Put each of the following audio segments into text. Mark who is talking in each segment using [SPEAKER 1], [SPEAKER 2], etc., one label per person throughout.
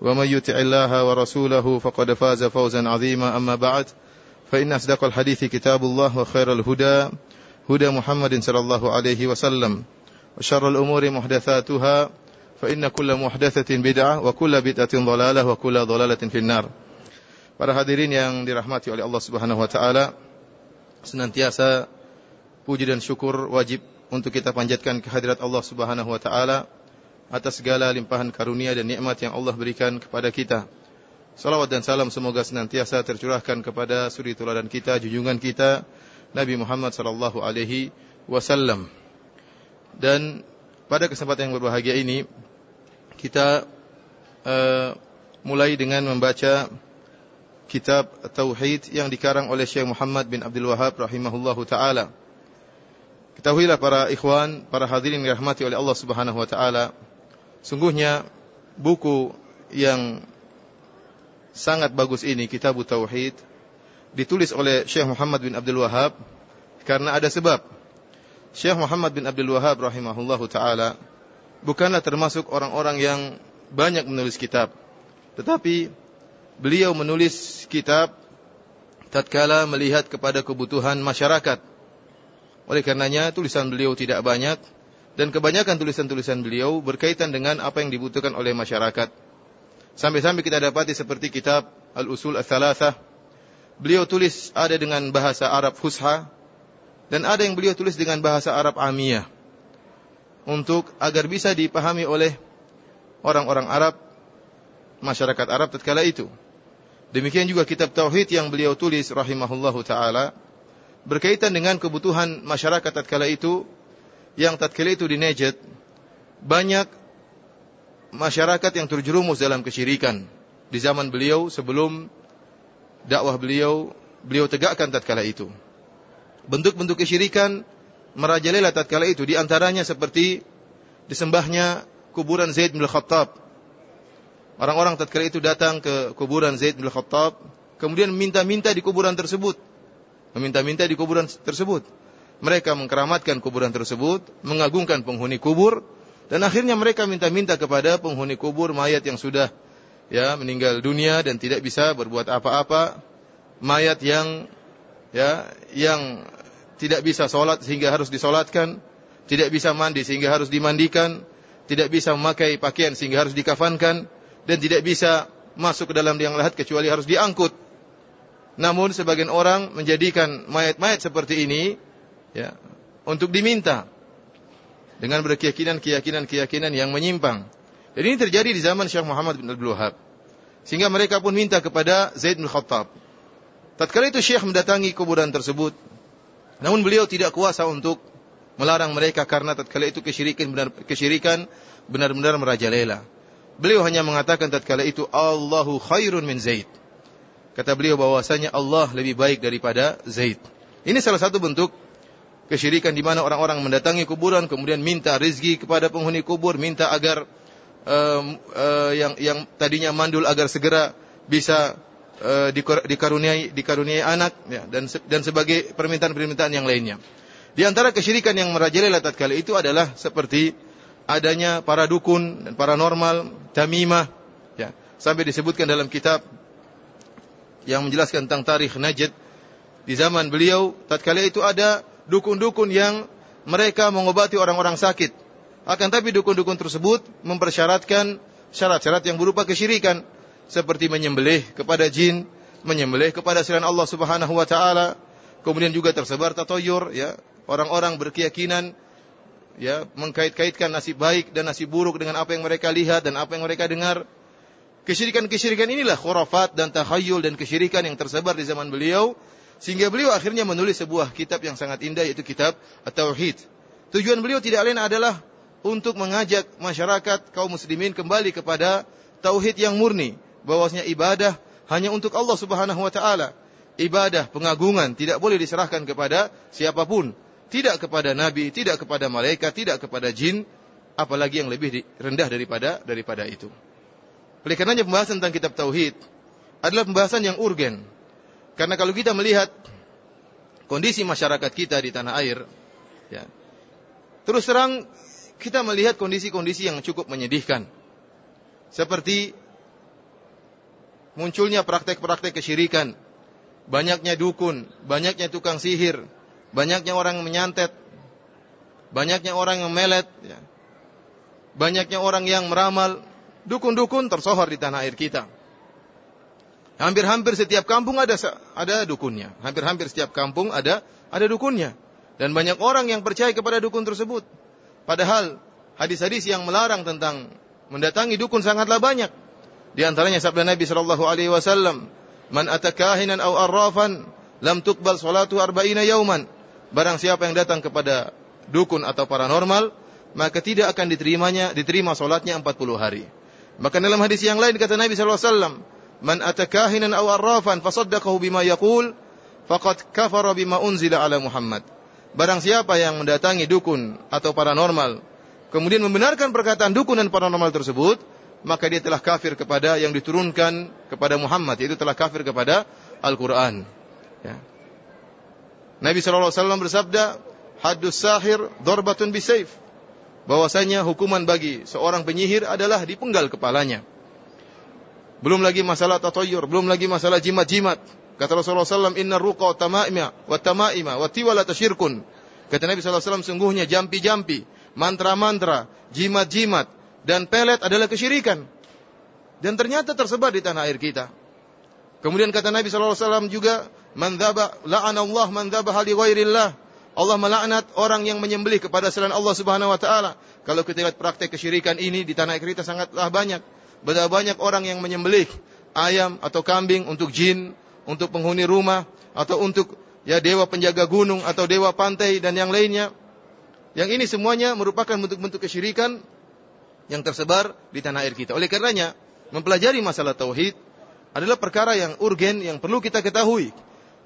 [SPEAKER 1] ومن يطع الله ورسوله فقد فاز فوزا عظيما أما بعد فإن أصدق الحديث كتاب الله وخير الهدى هدى محمد صلى الله عليه وسلم وشر الأمور محدثاتها فإن كل محدثة بدعة وكل بدعة ضلالة وكل ضلالة في النار Para hadirin yang dirahmati oleh Allah Subhanahu wa taala, senantiasa puji dan syukur wajib untuk kita panjatkan kehadirat Allah Subhanahu wa taala atas segala limpahan karunia dan nikmat yang Allah berikan kepada kita. Salawat dan salam semoga senantiasa tercurahkan kepada suri teladan kita, junjungan kita Nabi Muhammad sallallahu alaihi wasallam. Dan pada kesempatan yang berbahagia ini kita uh, mulai dengan membaca kitab Tauhid yang dikarang oleh Syekh Muhammad bin Abdul Wahab rahimahullahu taala. Ketahuilah para ikhwan, para hadirin yang dirahmati oleh Allah Subhanahu wa taala, sungguhnya buku yang sangat bagus ini, Kitab Tauhid, ditulis oleh Syekh Muhammad bin Abdul Wahab karena ada sebab. Syekh Muhammad bin Abdul Wahab rahimahullahu taala bukanlah termasuk orang-orang yang banyak menulis kitab, tetapi beliau menulis kitab tatkala melihat kepada kebutuhan masyarakat oleh karenanya tulisan beliau tidak banyak dan kebanyakan tulisan-tulisan beliau berkaitan dengan apa yang dibutuhkan oleh masyarakat. Sampai-sampai kita dapati seperti kitab Al-Usul Ats-Tsalatsah. Beliau tulis ada dengan bahasa Arab fusha dan ada yang beliau tulis dengan bahasa Arab amiyah. Untuk agar bisa dipahami oleh orang-orang Arab, masyarakat Arab tatkala itu. Demikian juga kitab tauhid yang beliau tulis rahimahullahu taala berkaitan dengan kebutuhan masyarakat tatkala itu yang tatkala itu di Najd banyak masyarakat yang terjerumus dalam kesyirikan di zaman beliau sebelum dakwah beliau beliau tegakkan tatkala itu. Bentuk-bentuk kesyirikan merajalela tatkala itu di antaranya seperti disembahnya kuburan Zaid bin Khattab. Orang-orang tatkala itu datang ke kuburan Zaid bin Khattab kemudian minta-minta di kuburan tersebut meminta-minta di kuburan tersebut. Mereka mengkeramatkan kuburan tersebut, mengagungkan penghuni kubur, dan akhirnya mereka minta-minta kepada penghuni kubur mayat yang sudah ya meninggal dunia dan tidak bisa berbuat apa-apa, mayat yang ya yang tidak bisa sholat sehingga harus disolatkan, tidak bisa mandi sehingga harus dimandikan, tidak bisa memakai pakaian sehingga harus dikafankan, dan tidak bisa masuk ke dalam liang lahat kecuali harus diangkut. Namun sebagian orang menjadikan mayat-mayat seperti ini ya untuk diminta dengan berkeyakinan-keyakinan-keyakinan yang menyimpang. Dan ini terjadi di zaman Syekh Muhammad bin Abdul Wahab. Sehingga mereka pun minta kepada Zaid bin Khattab. Tatkala itu Syekh mendatangi kuburan tersebut, namun beliau tidak kuasa untuk melarang mereka karena tatkala itu kesyirikan benar kesyirikan benar-benar merajalela. Beliau hanya mengatakan tatkala itu Allahu khairun min Zaid. Kata beliau bahwasanya Allah lebih baik daripada Zaid. Ini salah satu bentuk kesyirikan di mana orang-orang mendatangi kuburan kemudian minta rezeki kepada penghuni kubur, minta agar um, uh, yang yang tadinya mandul agar segera bisa uh, dikaruniai dikaruniai anak ya, dan dan sebagai permintaan-permintaan yang lainnya. Di antara kesyirikan yang merajalela tatkala itu adalah seperti adanya para dukun dan paranormal, tamimah ya, sampai disebutkan dalam kitab yang menjelaskan tentang tarikh Najd di zaman beliau tatkala itu ada dukun-dukun yang mereka mengobati orang-orang sakit. Akan tapi dukun-dukun tersebut mempersyaratkan syarat-syarat yang berupa kesyirikan seperti menyembelih kepada jin menyembelih kepada selain Allah Subhanahu wa taala. Kemudian juga tersebar tatoyur ya, orang-orang berkeyakinan ya mengkait-kaitkan nasib baik dan nasib buruk dengan apa yang mereka lihat dan apa yang mereka dengar. Kesyirikan-kesyirikan inilah khurafat dan takhayul dan kesyirikan yang tersebar di zaman beliau sehingga beliau akhirnya menulis sebuah kitab yang sangat indah yaitu kitab At-Tauhid. Tujuan beliau tidak lain adalah untuk mengajak masyarakat kaum muslimin kembali kepada tauhid yang murni, bahwasanya ibadah hanya untuk Allah Subhanahu wa taala. Ibadah pengagungan tidak boleh diserahkan kepada siapa pun, tidak kepada nabi, tidak kepada malaikat, tidak kepada jin, apalagi yang lebih rendah daripada daripada itu. Oleh karenanya pembahasan tentang kitab tauhid adalah pembahasan yang urgen. Karena kalau kita melihat kondisi masyarakat kita di tanah air, ya, terus terang kita melihat kondisi-kondisi yang cukup menyedihkan. Seperti munculnya praktek-praktek kesyirikan, banyaknya dukun, banyaknya tukang sihir, banyaknya orang yang menyantet, banyaknya orang yang melet, ya. banyaknya orang yang meramal, dukun-dukun tersohor di tanah air kita. Hampir-hampir setiap kampung ada ada dukunnya. Hampir-hampir setiap kampung ada ada dukunnya. Dan banyak orang yang percaya kepada dukun tersebut. Padahal hadis-hadis yang melarang tentang mendatangi dukun sangatlah banyak. Di antaranya sabda Nabi sallallahu alaihi wasallam, "Man atakahinan aw arrafan lam tuqbal salatu arba'ina yauman." Barang siapa yang datang kepada dukun atau paranormal, maka tidak akan diterimanya diterima salatnya 40 hari. Maka dalam hadis yang lain kata Nabi sallallahu alaihi wasallam, "Man atakahinan aw arrafan fasaddaqahu bima yaqul, faqad kafara bima unzila ala Muhammad." Barang siapa yang mendatangi dukun atau paranormal, kemudian membenarkan perkataan dukun dan paranormal tersebut, maka dia telah kafir kepada yang diturunkan kepada Muhammad, yaitu telah kafir kepada Al-Quran. Ya. Nabi SAW bersabda, Haddus sahir dorbatun bisayf bahwasanya hukuman bagi seorang penyihir adalah dipenggal kepalanya. Belum lagi masalah tatoyur, belum lagi masalah jimat-jimat. Kata Rasulullah SAW, Inna ruqa tama'ima wa tama'ima wa tiwala tasyirkun. Kata Nabi SAW, sungguhnya jampi-jampi, mantra-mantra, jimat-jimat, dan pelet adalah kesyirikan. Dan ternyata tersebar di tanah air kita. Kemudian kata Nabi SAW juga, Man dhaba, la'anallah man dhaba hali ghairillah. Allah melaknat orang yang menyembelih kepada selain Allah Subhanahu wa taala. Kalau kita lihat praktek kesyirikan ini di tanah air kita sangatlah banyak. Betapa banyak orang yang menyembelih ayam atau kambing untuk jin, untuk penghuni rumah atau untuk ya dewa penjaga gunung atau dewa pantai dan yang lainnya. Yang ini semuanya merupakan bentuk-bentuk kesyirikan yang tersebar di tanah air kita. Oleh karenanya, mempelajari masalah tauhid adalah perkara yang urgen yang perlu kita ketahui.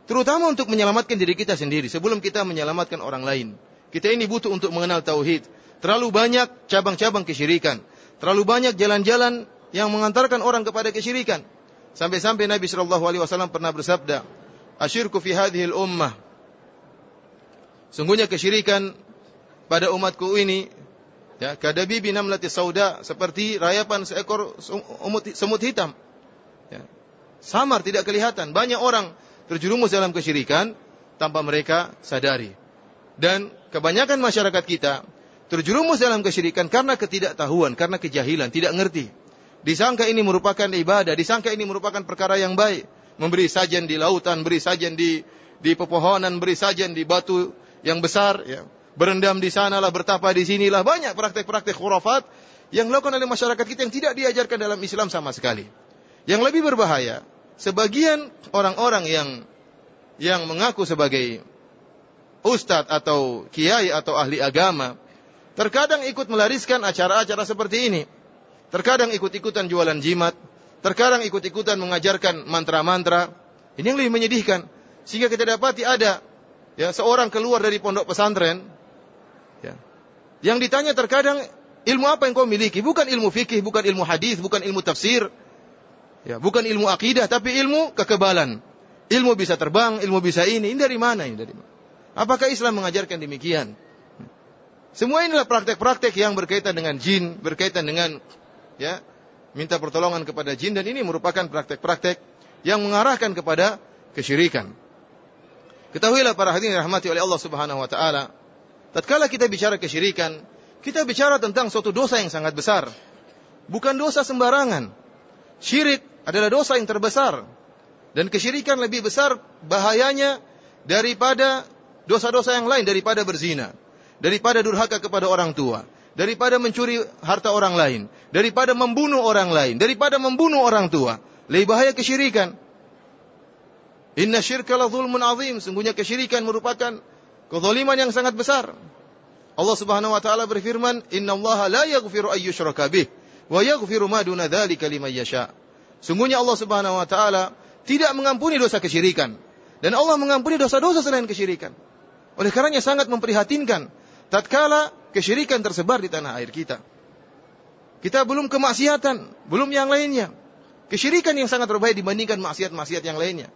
[SPEAKER 1] Terutama untuk menyelamatkan diri kita sendiri sebelum kita menyelamatkan orang lain. Kita ini butuh untuk mengenal tauhid. Terlalu banyak cabang-cabang kesyirikan. Terlalu banyak jalan-jalan yang mengantarkan orang kepada kesyirikan. Sampai-sampai Nabi Shallallahu Alaihi Wasallam pernah bersabda, "Asyirku fi hadhil ummah." Sungguhnya kesyirikan pada umatku ini ya kadabi binamlati sauda seperti rayapan seekor semut hitam. Ya. Samar tidak kelihatan. Banyak orang terjerumus dalam kesyirikan tanpa mereka sadari. Dan kebanyakan masyarakat kita terjerumus dalam kesyirikan karena ketidaktahuan, karena kejahilan, tidak ngerti. Disangka ini merupakan ibadah, disangka ini merupakan perkara yang baik. Memberi sajian di lautan, beri sajian di di pepohonan, beri sajian di batu yang besar, ya. berendam di sanalah, bertapa di sinilah. Banyak praktek-praktek khurafat yang dilakukan oleh masyarakat kita yang tidak diajarkan dalam Islam sama sekali. Yang lebih berbahaya, sebagian orang-orang yang yang mengaku sebagai ustadz atau kiai atau ahli agama terkadang ikut melariskan acara-acara seperti ini. Terkadang ikut-ikutan jualan jimat, terkadang ikut-ikutan mengajarkan mantra-mantra. Ini yang lebih menyedihkan. Sehingga kita dapati ada ya seorang keluar dari pondok pesantren ya, yang ditanya terkadang ilmu apa yang kau miliki? Bukan ilmu fikih, bukan ilmu hadis, bukan ilmu tafsir, Ya, bukan ilmu akidah tapi ilmu kekebalan. Ilmu bisa terbang, ilmu bisa ini. Ini dari mana ini dari mana? Apakah Islam mengajarkan demikian? Semua inilah praktek-praktek yang berkaitan dengan jin, berkaitan dengan ya, minta pertolongan kepada jin dan ini merupakan praktek-praktek yang mengarahkan kepada kesyirikan. Ketahuilah para hadirin rahmati oleh Allah Subhanahu wa taala, tatkala kita bicara kesyirikan, kita bicara tentang suatu dosa yang sangat besar. Bukan dosa sembarangan. Syirik adalah dosa yang terbesar. Dan kesyirikan lebih besar bahayanya daripada dosa-dosa yang lain daripada berzina, daripada durhaka kepada orang tua, daripada mencuri harta orang lain, daripada membunuh orang lain, daripada membunuh orang tua. Lebih bahaya kesyirikan. Inna syirka la zulmun azim. Sungguhnya kesyirikan merupakan kezaliman yang sangat besar. Allah Subhanahu wa taala berfirman, "Inna Allah la yaghfiru ay yushraka bih wa yaghfiru ma duna yasha." Sungguhnya Allah Subhanahu wa taala tidak mengampuni dosa kesyirikan dan Allah mengampuni dosa-dosa selain kesyirikan. Oleh karenanya sangat memprihatinkan tatkala kesyirikan tersebar di tanah air kita. Kita belum kemaksiatan, belum yang lainnya. Kesyirikan yang sangat berbahaya dibandingkan maksiat-maksiat yang lainnya.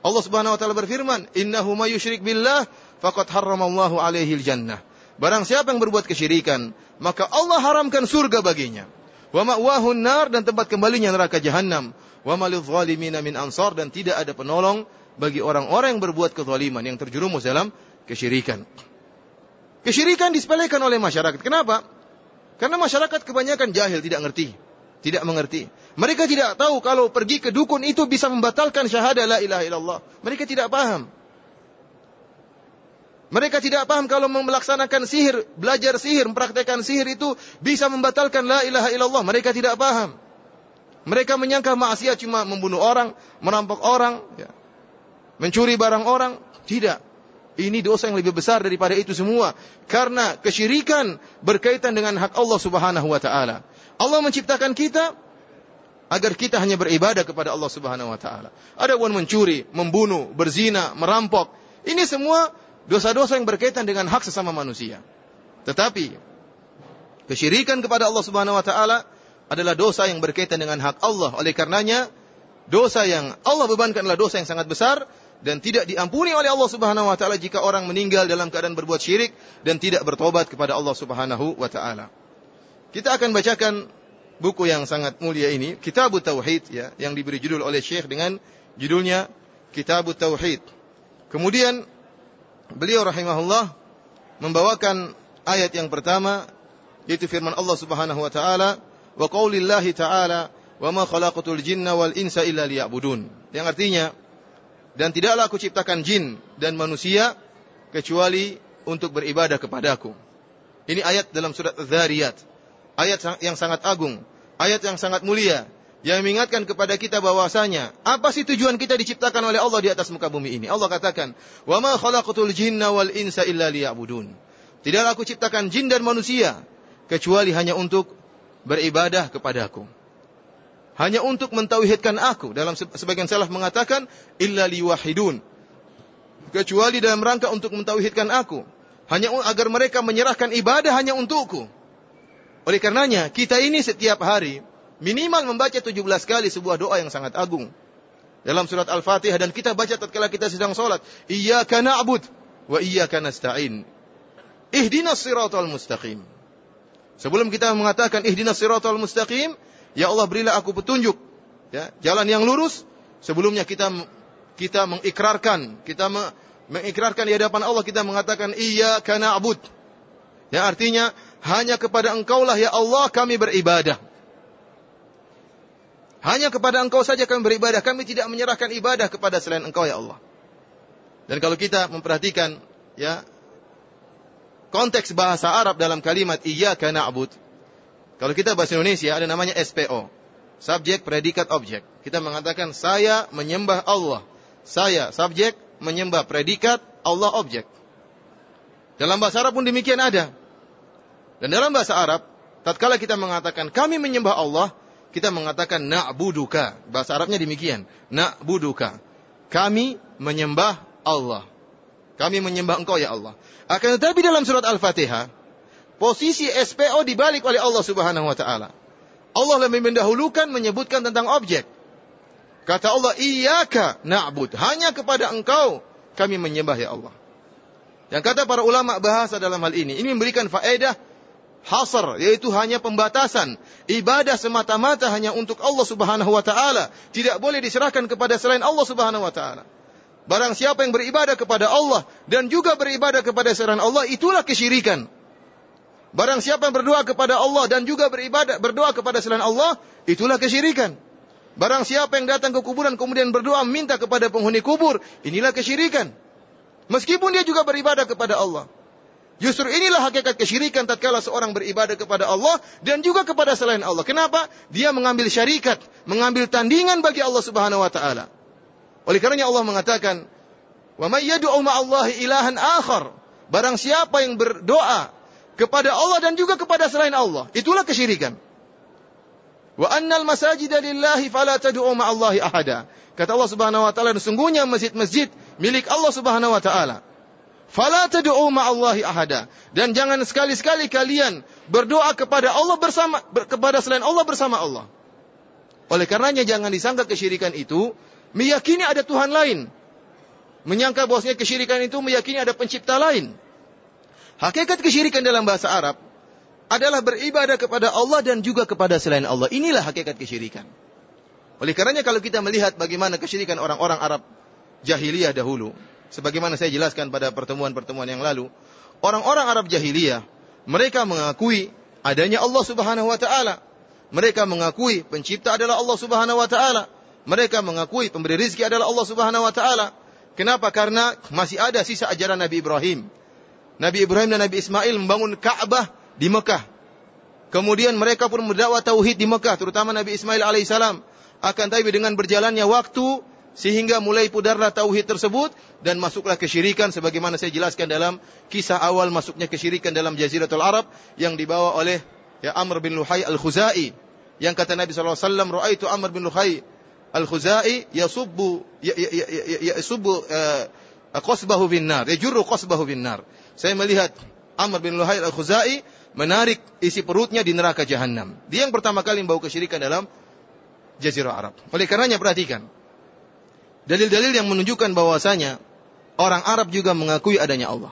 [SPEAKER 1] Allah Subhanahu wa taala berfirman, "Innahu may yusyrik billah faqad harramallahu alaihi jannah." Barang siapa yang berbuat kesyirikan, maka Allah haramkan surga baginya. Wa ma'wahun nar dan tempat kembalinya neraka jahanam. Wa malil zalimina min ansar dan tidak ada penolong bagi orang-orang yang berbuat kezaliman yang terjerumus dalam kesyirikan. Kesyirikan disepelekan oleh masyarakat. Kenapa? Karena masyarakat kebanyakan jahil, tidak ngerti. Tidak mengerti. Mereka tidak tahu kalau pergi ke dukun itu bisa membatalkan syahadah la ilaha illallah. Mereka tidak paham. Mereka tidak paham kalau melaksanakan sihir, belajar sihir, mempraktekkan sihir itu bisa membatalkan la ilaha illallah. Mereka tidak paham. Mereka menyangka maksiat cuma membunuh orang, merampok orang, ya. mencuri barang orang. Tidak. Ini dosa yang lebih besar daripada itu semua. Karena kesyirikan berkaitan dengan hak Allah subhanahu wa ta'ala. Allah menciptakan kita agar kita hanya beribadah kepada Allah subhanahu wa ta'ala. Ada pun mencuri, membunuh, berzina, merampok. Ini semua dosa-dosa yang berkaitan dengan hak sesama manusia. Tetapi kesyirikan kepada Allah Subhanahu wa taala adalah dosa yang berkaitan dengan hak Allah. Oleh karenanya, dosa yang Allah bebankan adalah dosa yang sangat besar dan tidak diampuni oleh Allah Subhanahu wa taala jika orang meninggal dalam keadaan berbuat syirik dan tidak bertobat kepada Allah Subhanahu wa taala. Kita akan bacakan buku yang sangat mulia ini, Kitab Tauhid ya, yang diberi judul oleh Syekh dengan judulnya Kitab Tauhid. Kemudian beliau rahimahullah membawakan ayat yang pertama yaitu firman Allah Subhanahu wa taala wa qaulillahi taala wa ma khalaqatul jinna wal insa illa liya'budun yang artinya dan tidaklah aku ciptakan jin dan manusia kecuali untuk beribadah kepadaku ini ayat dalam surat Az-Zariyat ayat yang sangat agung ayat yang sangat mulia yang mengingatkan kepada kita bahwasanya apa sih tujuan kita diciptakan oleh Allah di atas muka bumi ini? Allah katakan, "Wa ma wal insa illa liya'budun." Tidaklah aku ciptakan jin dan manusia kecuali hanya untuk beribadah kepadaku. Hanya untuk mentauhidkan aku. Dalam sebagian salaf mengatakan illa liwahidun. Kecuali dalam rangka untuk mentauhidkan aku. Hanya agar mereka menyerahkan ibadah hanya untukku. Oleh karenanya, kita ini setiap hari Minimal membaca 17 kali sebuah doa yang sangat agung. Dalam surat Al-Fatihah dan kita baca tatkala kita sedang salat, Iyyaka na'bud wa iyyaka nasta'in. Ihdinas siratal mustaqim. Sebelum kita mengatakan ihdinas siratal mustaqim, ya Allah berilah aku petunjuk, ya, jalan yang lurus. Sebelumnya kita kita mengikrarkan, kita mengikrarkan di hadapan Allah kita mengatakan iyyaka na'bud. Ya artinya hanya kepada Engkaulah ya Allah kami beribadah. Hanya kepada engkau saja kami beribadah. Kami tidak menyerahkan ibadah kepada selain engkau ya Allah. Dan kalau kita memperhatikan ya konteks bahasa Arab dalam kalimat iyyaka na'bud. Kalau kita bahasa Indonesia ada namanya SPO. Subjek, predikat, objek. Kita mengatakan saya menyembah Allah. Saya subjek menyembah predikat, Allah objek. Dalam bahasa Arab pun demikian ada. Dan dalam bahasa Arab, tatkala kita mengatakan kami menyembah Allah, kita mengatakan na'buduka. Bahasa Arabnya demikian. Na'buduka. Kami menyembah Allah. Kami menyembah engkau ya Allah. Akan tetapi dalam surat Al-Fatihah, posisi SPO dibalik oleh Allah Subhanahu wa taala. Allah lebih mendahulukan menyebutkan tentang objek. Kata Allah, "Iyyaka na'bud." Hanya kepada engkau kami menyembah ya Allah. Yang kata para ulama bahasa dalam hal ini, ini memberikan faedah hasar yaitu hanya pembatasan ibadah semata-mata hanya untuk Allah Subhanahu wa taala tidak boleh diserahkan kepada selain Allah Subhanahu wa taala barang siapa yang beribadah kepada Allah dan juga beribadah kepada selain Allah itulah kesyirikan barang siapa yang berdoa kepada Allah dan juga beribadah berdoa kepada selain Allah itulah kesyirikan Barang siapa yang datang ke kuburan kemudian berdoa minta kepada penghuni kubur, inilah kesyirikan. Meskipun dia juga beribadah kepada Allah. Justru inilah hakikat kesyirikan tatkala seorang beribadah kepada Allah dan juga kepada selain Allah. Kenapa? Dia mengambil syarikat, mengambil tandingan bagi Allah Subhanahu wa taala. Oleh karenanya Allah mengatakan, "Wa may yad'u ma'allahi ilahan akhar." Barang siapa yang berdoa kepada Allah dan juga kepada selain Allah, itulah kesyirikan. Wa annal masajida lillahi fala tad'u ma'allahi ahada. Kata Allah Subhanahu wa taala, sesungguhnya masjid-masjid milik Allah Subhanahu wa taala. Fala tad'u ma'allahi ahada. Dan jangan sekali-sekali kalian berdoa kepada Allah bersama ber, kepada selain Allah bersama Allah. Oleh karenanya jangan disangka kesyirikan itu meyakini ada Tuhan lain. Menyangka bahwasanya kesyirikan itu meyakini ada pencipta lain. Hakikat kesyirikan dalam bahasa Arab adalah beribadah kepada Allah dan juga kepada selain Allah. Inilah hakikat kesyirikan. Oleh karenanya kalau kita melihat bagaimana kesyirikan orang-orang Arab jahiliyah dahulu, sebagaimana saya jelaskan pada pertemuan-pertemuan yang lalu, orang-orang Arab jahiliyah mereka mengakui adanya Allah Subhanahu wa taala. Mereka mengakui pencipta adalah Allah Subhanahu wa taala. Mereka mengakui pemberi rizki adalah Allah Subhanahu wa taala. Kenapa? Karena masih ada sisa ajaran Nabi Ibrahim. Nabi Ibrahim dan Nabi Ismail membangun Ka'bah di Mekah. Kemudian mereka pun berdakwah tauhid di Mekah, terutama Nabi Ismail alaihissalam. Akan tapi dengan berjalannya waktu sehingga mulai pudarlah tauhid tersebut dan masuklah kesyirikan sebagaimana saya jelaskan dalam kisah awal masuknya kesyirikan dalam Jaziratul Arab yang dibawa oleh ya Amr bin Luhai Al-Khuzai yang kata Nabi sallallahu alaihi wasallam raaitu Amr bin Luhai Al-Khuzai yasubbu yasubbu uh, qasbahu bin yajurru qasbahu bin nar saya melihat Amr bin Luhai Al-Khuzai menarik isi perutnya di neraka jahanam. Dia yang pertama kali membawa kesyirikan dalam Jazirah Arab. Oleh karenanya perhatikan. Dalil-dalil yang menunjukkan bahwasanya orang Arab juga mengakui adanya Allah.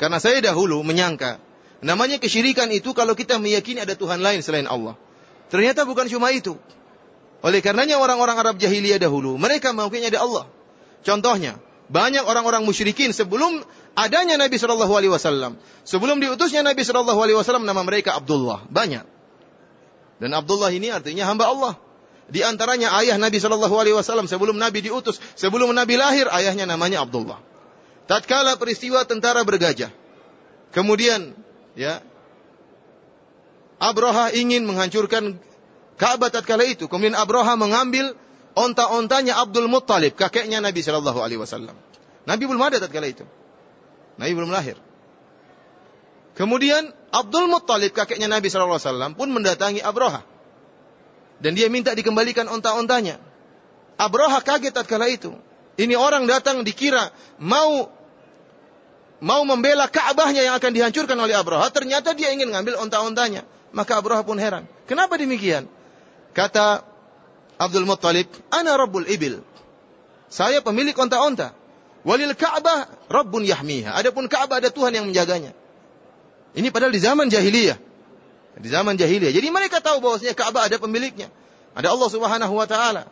[SPEAKER 1] Karena saya dahulu menyangka namanya kesyirikan itu kalau kita meyakini ada Tuhan lain selain Allah. Ternyata bukan cuma itu. Oleh karenanya orang-orang Arab jahiliyah dahulu mereka mengakui ada Allah. Contohnya, banyak orang-orang musyrikin sebelum adanya Nabi Shallallahu Alaihi Wasallam, sebelum diutusnya Nabi Shallallahu Alaihi Wasallam, nama mereka Abdullah banyak. Dan Abdullah ini artinya hamba Allah. Di antaranya ayah Nabi Shallallahu Alaihi Wasallam sebelum Nabi diutus, sebelum Nabi lahir, ayahnya namanya Abdullah. Tatkala peristiwa tentara bergajah, kemudian ya Abraha ingin menghancurkan Ka'bah tatkala itu. Kemudian Abraha mengambil onta-ontanya Abdul Muttalib, kakeknya Nabi Shallallahu Alaihi Wasallam. Nabi belum ada tatkala itu. Nabi belum lahir. Kemudian Abdul Muttalib, kakeknya Nabi Shallallahu Alaihi Wasallam pun mendatangi Abroha. Dan dia minta dikembalikan onta-ontanya. Abroha kaget tatkala itu. Ini orang datang dikira mau mau membela Ka'bahnya yang akan dihancurkan oleh Abroha. Ternyata dia ingin ngambil onta-ontanya. Maka Abroha pun heran. Kenapa demikian? Kata Abdul Muttalib, "Ana Rabbul Ibil." Saya pemilik onta-onta. Walil Ka'bah Rabbun yahmiha. Adapun Ka'bah ada Tuhan yang menjaganya. Ini padahal di zaman jahiliyah. Di zaman jahiliyah. Jadi mereka tahu bahwasanya Ka'bah ada pemiliknya. Ada Allah Subhanahu wa taala.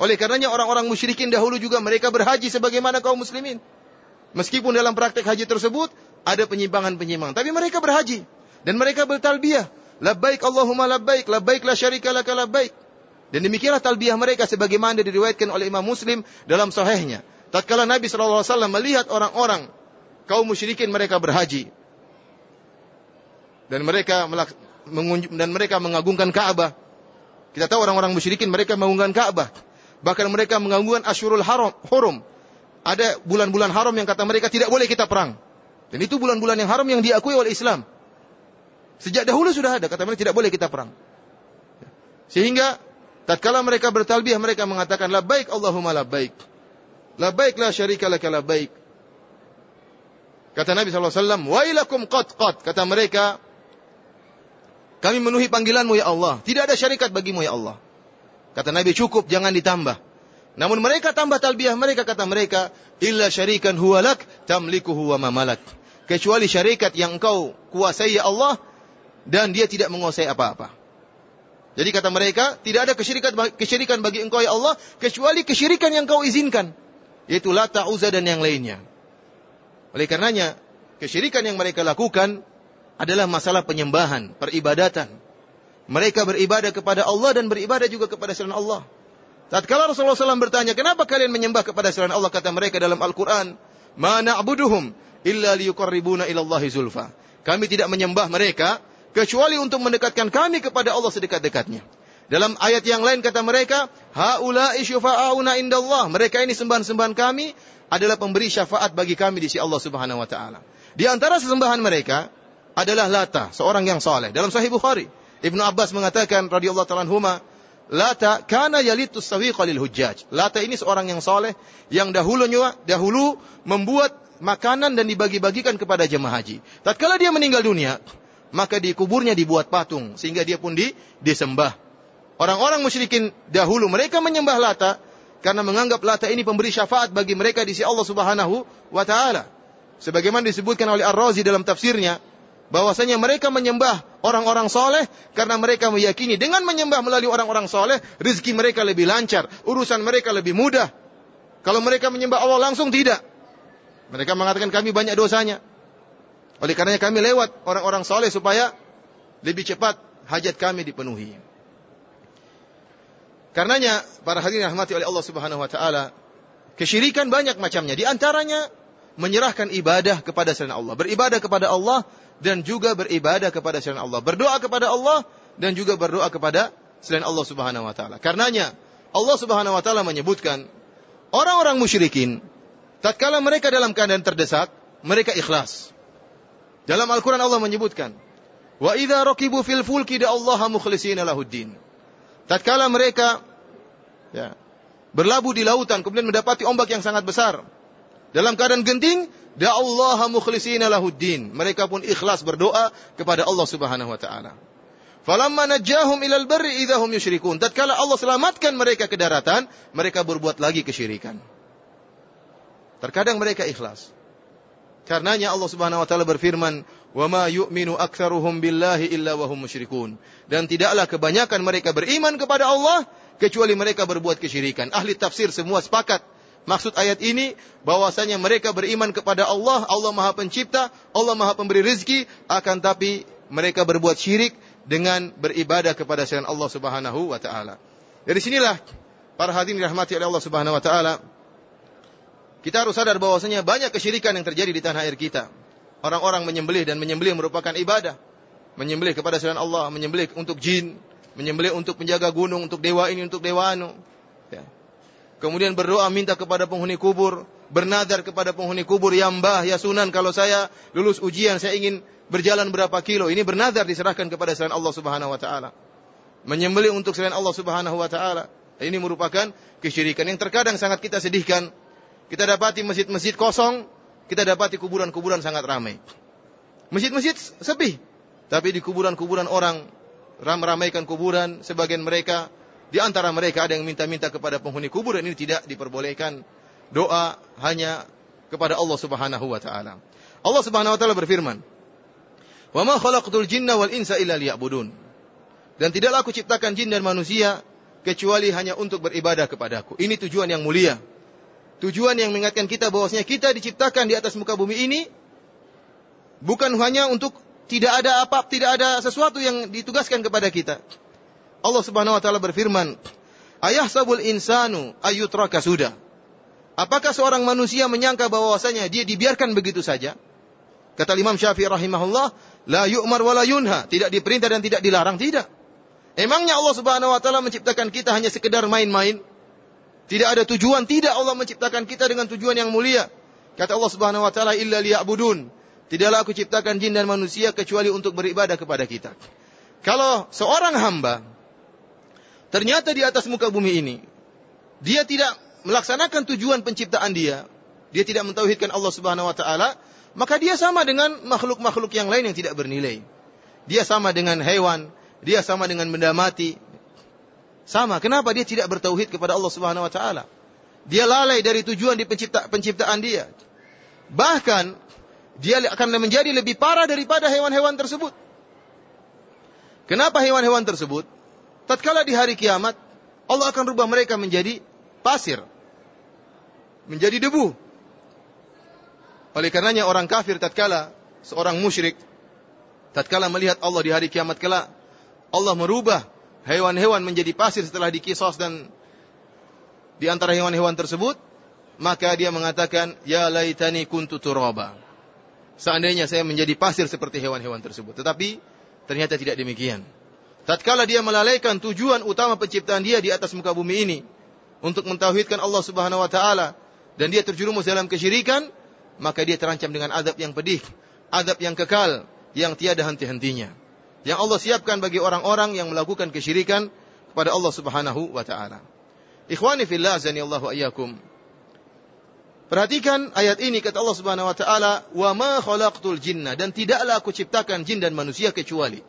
[SPEAKER 1] Oleh karenanya orang-orang musyrikin dahulu juga mereka berhaji sebagaimana kaum muslimin. Meskipun dalam praktek haji tersebut ada penyimpangan-penyimpangan, tapi mereka berhaji dan mereka bertalbiyah. Labbaik Allahumma labbaik, labbaik la syarika laka labbaik. Dan demikianlah talbiyah mereka sebagaimana diriwayatkan oleh Imam Muslim dalam sahihnya. Tatkala Nabi SAW melihat orang-orang kaum musyrikin mereka berhaji dan mereka dan mereka mengagungkan Ka'bah. Kita tahu orang-orang musyrikin mereka mengagungkan Ka'bah. Bahkan mereka mengagungkan Asyurul Haram, Hurum. Ada bulan-bulan haram yang kata mereka tidak boleh kita perang. Dan itu bulan-bulan yang haram yang diakui oleh Islam. Sejak dahulu sudah ada kata mereka tidak boleh kita perang. Sehingga Tatkala mereka bertalbiyah mereka mengatakan labbaik Allahumma labbaik. Labbaik la syarika laka labbaik. Kata Nabi SAW, Wailakum qad qad. Kata mereka, kami memenuhi panggilanmu ya Allah. Tidak ada syarikat bagimu ya Allah. Kata Nabi cukup, jangan ditambah. Namun mereka tambah talbiyah mereka, kata mereka, Illa syarikan huwalak, tamlikuhu wa mamalak. Kecuali syarikat yang engkau kuasai ya Allah, dan dia tidak menguasai apa-apa. Jadi kata mereka, tidak ada kesyirikan, kesyirikan bagi engkau ya Allah, kecuali kesyirikan yang kau izinkan. Yaitu Lata, Uzza dan yang lainnya. Oleh karenanya, kesyirikan yang mereka lakukan adalah masalah penyembahan, peribadatan. Mereka beribadah kepada Allah dan beribadah juga kepada selain Allah. Tatkala Rasulullah SAW bertanya, kenapa kalian menyembah kepada selain Allah? Kata mereka dalam Al-Quran, Ma na'buduhum illa liyukarribuna ilallahi zulfa. Kami tidak menyembah mereka, kecuali untuk mendekatkan kami kepada Allah sedekat-dekatnya. Dalam ayat yang lain kata mereka, Haula'i syufa'auna indallah. Mereka ini sembahan-sembahan kami adalah pemberi syafaat bagi kami di sisi Allah Subhanahu wa taala. Di antara sesembahan mereka adalah Lata, seorang yang saleh. Dalam Sahih Bukhari, Ibnu Abbas mengatakan radhiyallahu taala anhuma, Lata kana yalitu sawiqa hujjaj. Lata ini seorang yang saleh yang dahulunya dahulu membuat makanan dan dibagi-bagikan kepada jemaah haji. Tatkala dia meninggal dunia, maka di kuburnya dibuat patung sehingga dia pun di, disembah. Orang-orang musyrikin dahulu mereka menyembah Lata karena menganggap Lata ini pemberi syafaat bagi mereka di sisi Allah Subhanahu wa taala. Sebagaimana disebutkan oleh Ar-Razi dalam tafsirnya, bahwasanya mereka menyembah orang-orang soleh karena mereka meyakini dengan menyembah melalui orang-orang soleh, rezeki mereka lebih lancar, urusan mereka lebih mudah. Kalau mereka menyembah Allah langsung tidak. Mereka mengatakan kami banyak dosanya. Oleh karenanya kami lewat orang-orang soleh supaya lebih cepat hajat kami dipenuhi. Karenanya para hadirin rahmati oleh Allah Subhanahu wa taala, kesyirikan banyak macamnya. Di antaranya menyerahkan ibadah kepada selain Allah, beribadah kepada Allah dan juga beribadah kepada selain Allah, berdoa kepada Allah dan juga berdoa kepada selain Allah Subhanahu wa taala. Karenanya Allah Subhanahu wa taala menyebutkan orang-orang musyrikin tatkala mereka dalam keadaan terdesak, mereka ikhlas. Dalam Al-Qur'an Allah menyebutkan, "Wa idza raqibu fil fulki da Allah mukhlishina lahuddin." Tatkala mereka ya, berlabuh di lautan kemudian mendapati ombak yang sangat besar. Dalam keadaan genting, da Allah mukhlishina lahuddin. Mereka pun ikhlas berdoa kepada Allah Subhanahu wa taala. Falamma najjahum ilal barri idahum yusyrikun. Tatkala Allah selamatkan mereka ke daratan, mereka berbuat lagi kesyirikan. Terkadang mereka ikhlas. Karenanya Allah Subhanahu wa taala berfirman, "Wa ma yu'minu aktsaruhum billahi illa wa hum musyrikun." Dan tidaklah kebanyakan mereka beriman kepada Allah kecuali mereka berbuat kesyirikan. Ahli tafsir semua sepakat Maksud ayat ini bahwasanya mereka beriman kepada Allah, Allah Maha Pencipta, Allah Maha Pemberi rezeki, akan tapi mereka berbuat syirik dengan beribadah kepada selain Allah Subhanahu wa taala. Dari sinilah para hadirin dirahmati oleh Allah Subhanahu wa taala, kita harus sadar bahwasanya banyak kesyirikan yang terjadi di tanah air kita. Orang-orang menyembelih dan menyembelih merupakan ibadah. Menyembelih kepada selain Allah, menyembelih untuk jin, menyembelih untuk penjaga gunung, untuk dewa ini, untuk dewa anu. Ya. Kemudian berdoa minta kepada penghuni kubur, bernadar kepada penghuni kubur, ya mbah, ya sunan, kalau saya lulus ujian, saya ingin berjalan berapa kilo. Ini bernadar diserahkan kepada selain Allah Subhanahu wa taala. Menyembelih untuk selain Allah Subhanahu wa taala. Ini merupakan kesyirikan yang terkadang sangat kita sedihkan kita dapati masjid-masjid kosong, kita dapati kuburan-kuburan sangat ramai. Masjid-masjid sepi, tapi di kuburan-kuburan orang ram-ramaikan kuburan, sebagian mereka di antara mereka ada yang minta-minta kepada penghuni kuburan ini tidak diperbolehkan. Doa hanya kepada Allah Subhanahu wa taala. Allah Subhanahu wa taala berfirman, "Wa ma khalaqtul jinna wal insa illa liya'budun." Dan tidaklah aku ciptakan jin dan manusia kecuali hanya untuk beribadah kepadaku. Ini tujuan yang mulia. Tujuan yang mengingatkan kita bahwasanya kita diciptakan di atas muka bumi ini bukan hanya untuk tidak ada apa, tidak ada sesuatu yang ditugaskan kepada kita. Allah Subhanahu wa taala berfirman, "Ayah sabul insanu ayutraka sudah." Apakah seorang manusia menyangka bahwasanya dia dibiarkan begitu saja? Kata Imam Syafi'i rahimahullah, la yu'mar wa la yunha, tidak diperintah dan tidak dilarang, tidak. Emangnya Allah Subhanahu wa taala menciptakan kita hanya sekedar main-main? Tidak ada tujuan, tidak Allah menciptakan kita dengan tujuan yang mulia. Kata Allah Subhanahu wa taala illa liya'budun. Tidaklah aku ciptakan jin dan manusia kecuali untuk beribadah kepada kita. Kalau seorang hamba ternyata di atas muka bumi ini dia tidak melaksanakan tujuan penciptaan dia, dia tidak mentauhidkan Allah Subhanahu wa taala, maka dia sama dengan makhluk-makhluk yang lain yang tidak bernilai. Dia sama dengan hewan, dia sama dengan benda mati, sama. Kenapa dia tidak bertauhid kepada Allah Subhanahu wa taala? Dia lalai dari tujuan di pencipta, penciptaan dia. Bahkan dia akan menjadi lebih parah daripada hewan-hewan tersebut. Kenapa hewan-hewan tersebut? Tatkala di hari kiamat, Allah akan rubah mereka menjadi pasir. Menjadi debu. Oleh karenanya orang kafir tatkala seorang musyrik tatkala melihat Allah di hari kiamat kelak Allah merubah hewan-hewan menjadi pasir setelah dikisos dan di antara hewan-hewan tersebut, maka dia mengatakan, Ya laitani kuntu turaba. Seandainya saya menjadi pasir seperti hewan-hewan tersebut. Tetapi ternyata tidak demikian. Tatkala dia melalaikan tujuan utama penciptaan dia di atas muka bumi ini untuk mentauhidkan Allah Subhanahu wa taala dan dia terjerumus dalam kesyirikan, maka dia terancam dengan adab yang pedih, adab yang kekal, yang tiada henti-hentinya. Yang Allah siapkan bagi orang-orang yang melakukan kesyirikan kepada Allah Subhanahu wa taala. Ikhwani fillah ayyakum. Perhatikan ayat ini kata Allah Subhanahu wa taala, "Wa ma khalaqtul jinna" dan tidaklah aku ciptakan jin dan manusia kecuali.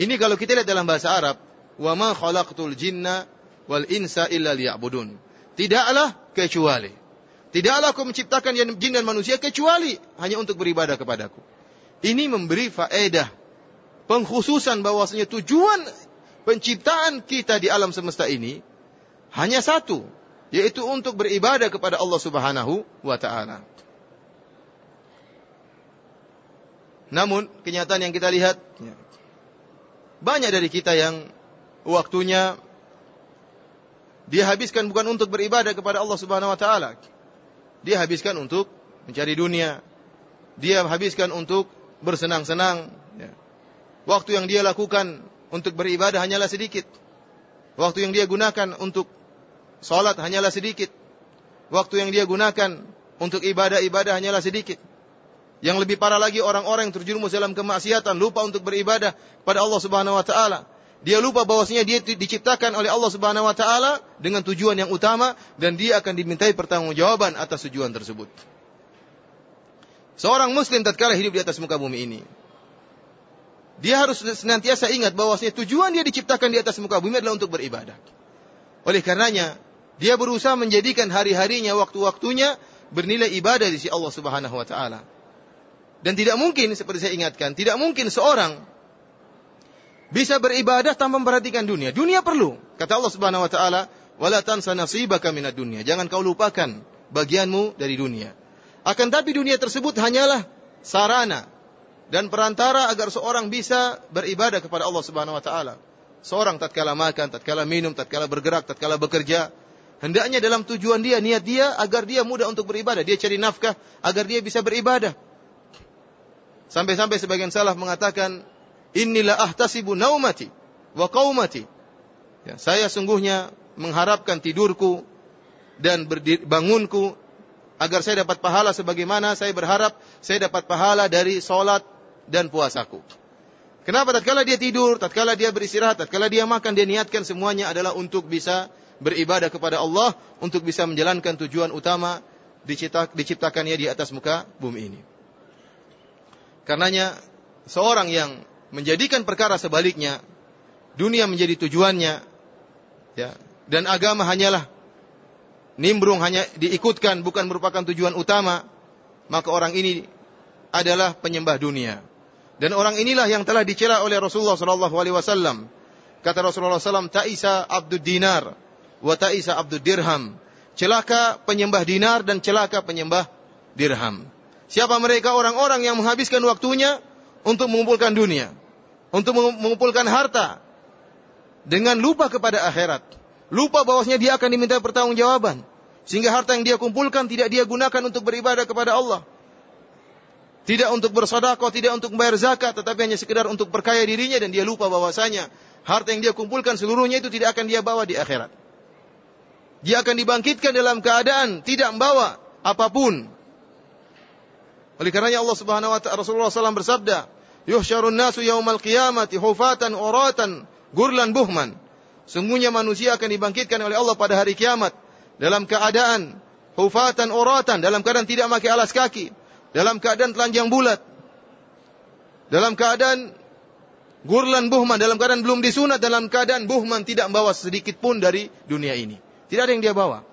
[SPEAKER 1] Ini kalau kita lihat dalam bahasa Arab, "Wa ma khalaqtul jinna wal insa illa liya'budun." Tidaklah kecuali. Tidaklah aku menciptakan jin dan manusia kecuali hanya untuk beribadah kepadaku. Ini memberi faedah pengkhususan bahwasanya tujuan penciptaan kita di alam semesta ini hanya satu, yaitu untuk beribadah kepada Allah Subhanahu wa taala. Namun kenyataan yang kita lihat banyak dari kita yang waktunya dia habiskan bukan untuk beribadah kepada Allah Subhanahu wa taala. Dia habiskan untuk mencari dunia. Dia habiskan untuk bersenang-senang. Waktu yang dia lakukan untuk beribadah hanyalah sedikit. Waktu yang dia gunakan untuk Salat hanyalah sedikit. Waktu yang dia gunakan untuk ibadah-ibadah hanyalah sedikit. Yang lebih parah lagi orang-orang yang terjerumus dalam kemaksiatan, lupa untuk beribadah kepada Allah Subhanahu wa taala. Dia lupa bahwasanya dia diciptakan oleh Allah Subhanahu wa taala dengan tujuan yang utama dan dia akan dimintai pertanggungjawaban atas tujuan tersebut. Seorang muslim tatkala hidup di atas muka bumi ini, dia harus senantiasa ingat bahwasanya tujuan dia diciptakan di atas muka bumi adalah untuk beribadah. Oleh karenanya, dia berusaha menjadikan hari-harinya, waktu-waktunya bernilai ibadah di sisi Allah Subhanahu wa taala. Dan tidak mungkin seperti saya ingatkan, tidak mungkin seorang bisa beribadah tanpa memperhatikan dunia. Dunia perlu. Kata Allah Subhanahu wa taala, "Wala tansa nasibaka minad dunya." Jangan kau lupakan bagianmu dari dunia. Akan tapi dunia tersebut hanyalah sarana dan perantara agar seorang bisa beribadah kepada Allah Subhanahu wa taala. Seorang tatkala makan, tatkala minum, tatkala bergerak, tatkala bekerja, Hendaknya dalam tujuan dia, niat dia agar dia mudah untuk beribadah. Dia cari nafkah agar dia bisa beribadah. Sampai-sampai sebagian salaf mengatakan, Inilah ahtasibu naumati wa qaumati. Ya, saya sungguhnya mengharapkan tidurku dan bangunku agar saya dapat pahala sebagaimana saya berharap saya dapat pahala dari solat dan puasaku. Kenapa tatkala dia tidur, tatkala dia beristirahat, tatkala dia makan, dia niatkan semuanya adalah untuk bisa beribadah kepada Allah untuk bisa menjalankan tujuan utama diciptakannya di atas muka bumi ini. Karenanya seorang yang menjadikan perkara sebaliknya, dunia menjadi tujuannya, ya, dan agama hanyalah nimbrung hanya diikutkan bukan merupakan tujuan utama, maka orang ini adalah penyembah dunia. Dan orang inilah yang telah dicela oleh Rasulullah sallallahu alaihi wasallam. Kata Rasulullah SAW, Ta'isa Abdul Dinar, wa ta'isa abdud dirham. Celaka penyembah dinar dan celaka penyembah dirham. Siapa mereka orang-orang yang menghabiskan waktunya untuk mengumpulkan dunia, untuk mengumpulkan harta dengan lupa kepada akhirat. Lupa bahwasanya dia akan diminta pertanggungjawaban. Sehingga harta yang dia kumpulkan tidak dia gunakan untuk beribadah kepada Allah. Tidak untuk bersedekah, tidak untuk membayar zakat, tetapi hanya sekedar untuk perkaya dirinya dan dia lupa bahwasanya harta yang dia kumpulkan seluruhnya itu tidak akan dia bawa di akhirat. Dia akan dibangkitkan dalam keadaan tidak membawa apa pun. Oleh karenanya Allah Subhanahu wa taala Rasulullah SAW bersabda, "Yuhsyarun nasu yaumal qiyamati hufatan uratan gurlan buhman." Sungguhnya manusia akan dibangkitkan oleh Allah pada hari kiamat dalam keadaan hufatan uratan, dalam keadaan tidak memakai alas kaki, dalam keadaan telanjang bulat, dalam keadaan gurlan buhman, dalam keadaan belum disunat, dalam keadaan buhman tidak membawa sedikit pun dari dunia ini. Tidak ada yang dia bawa.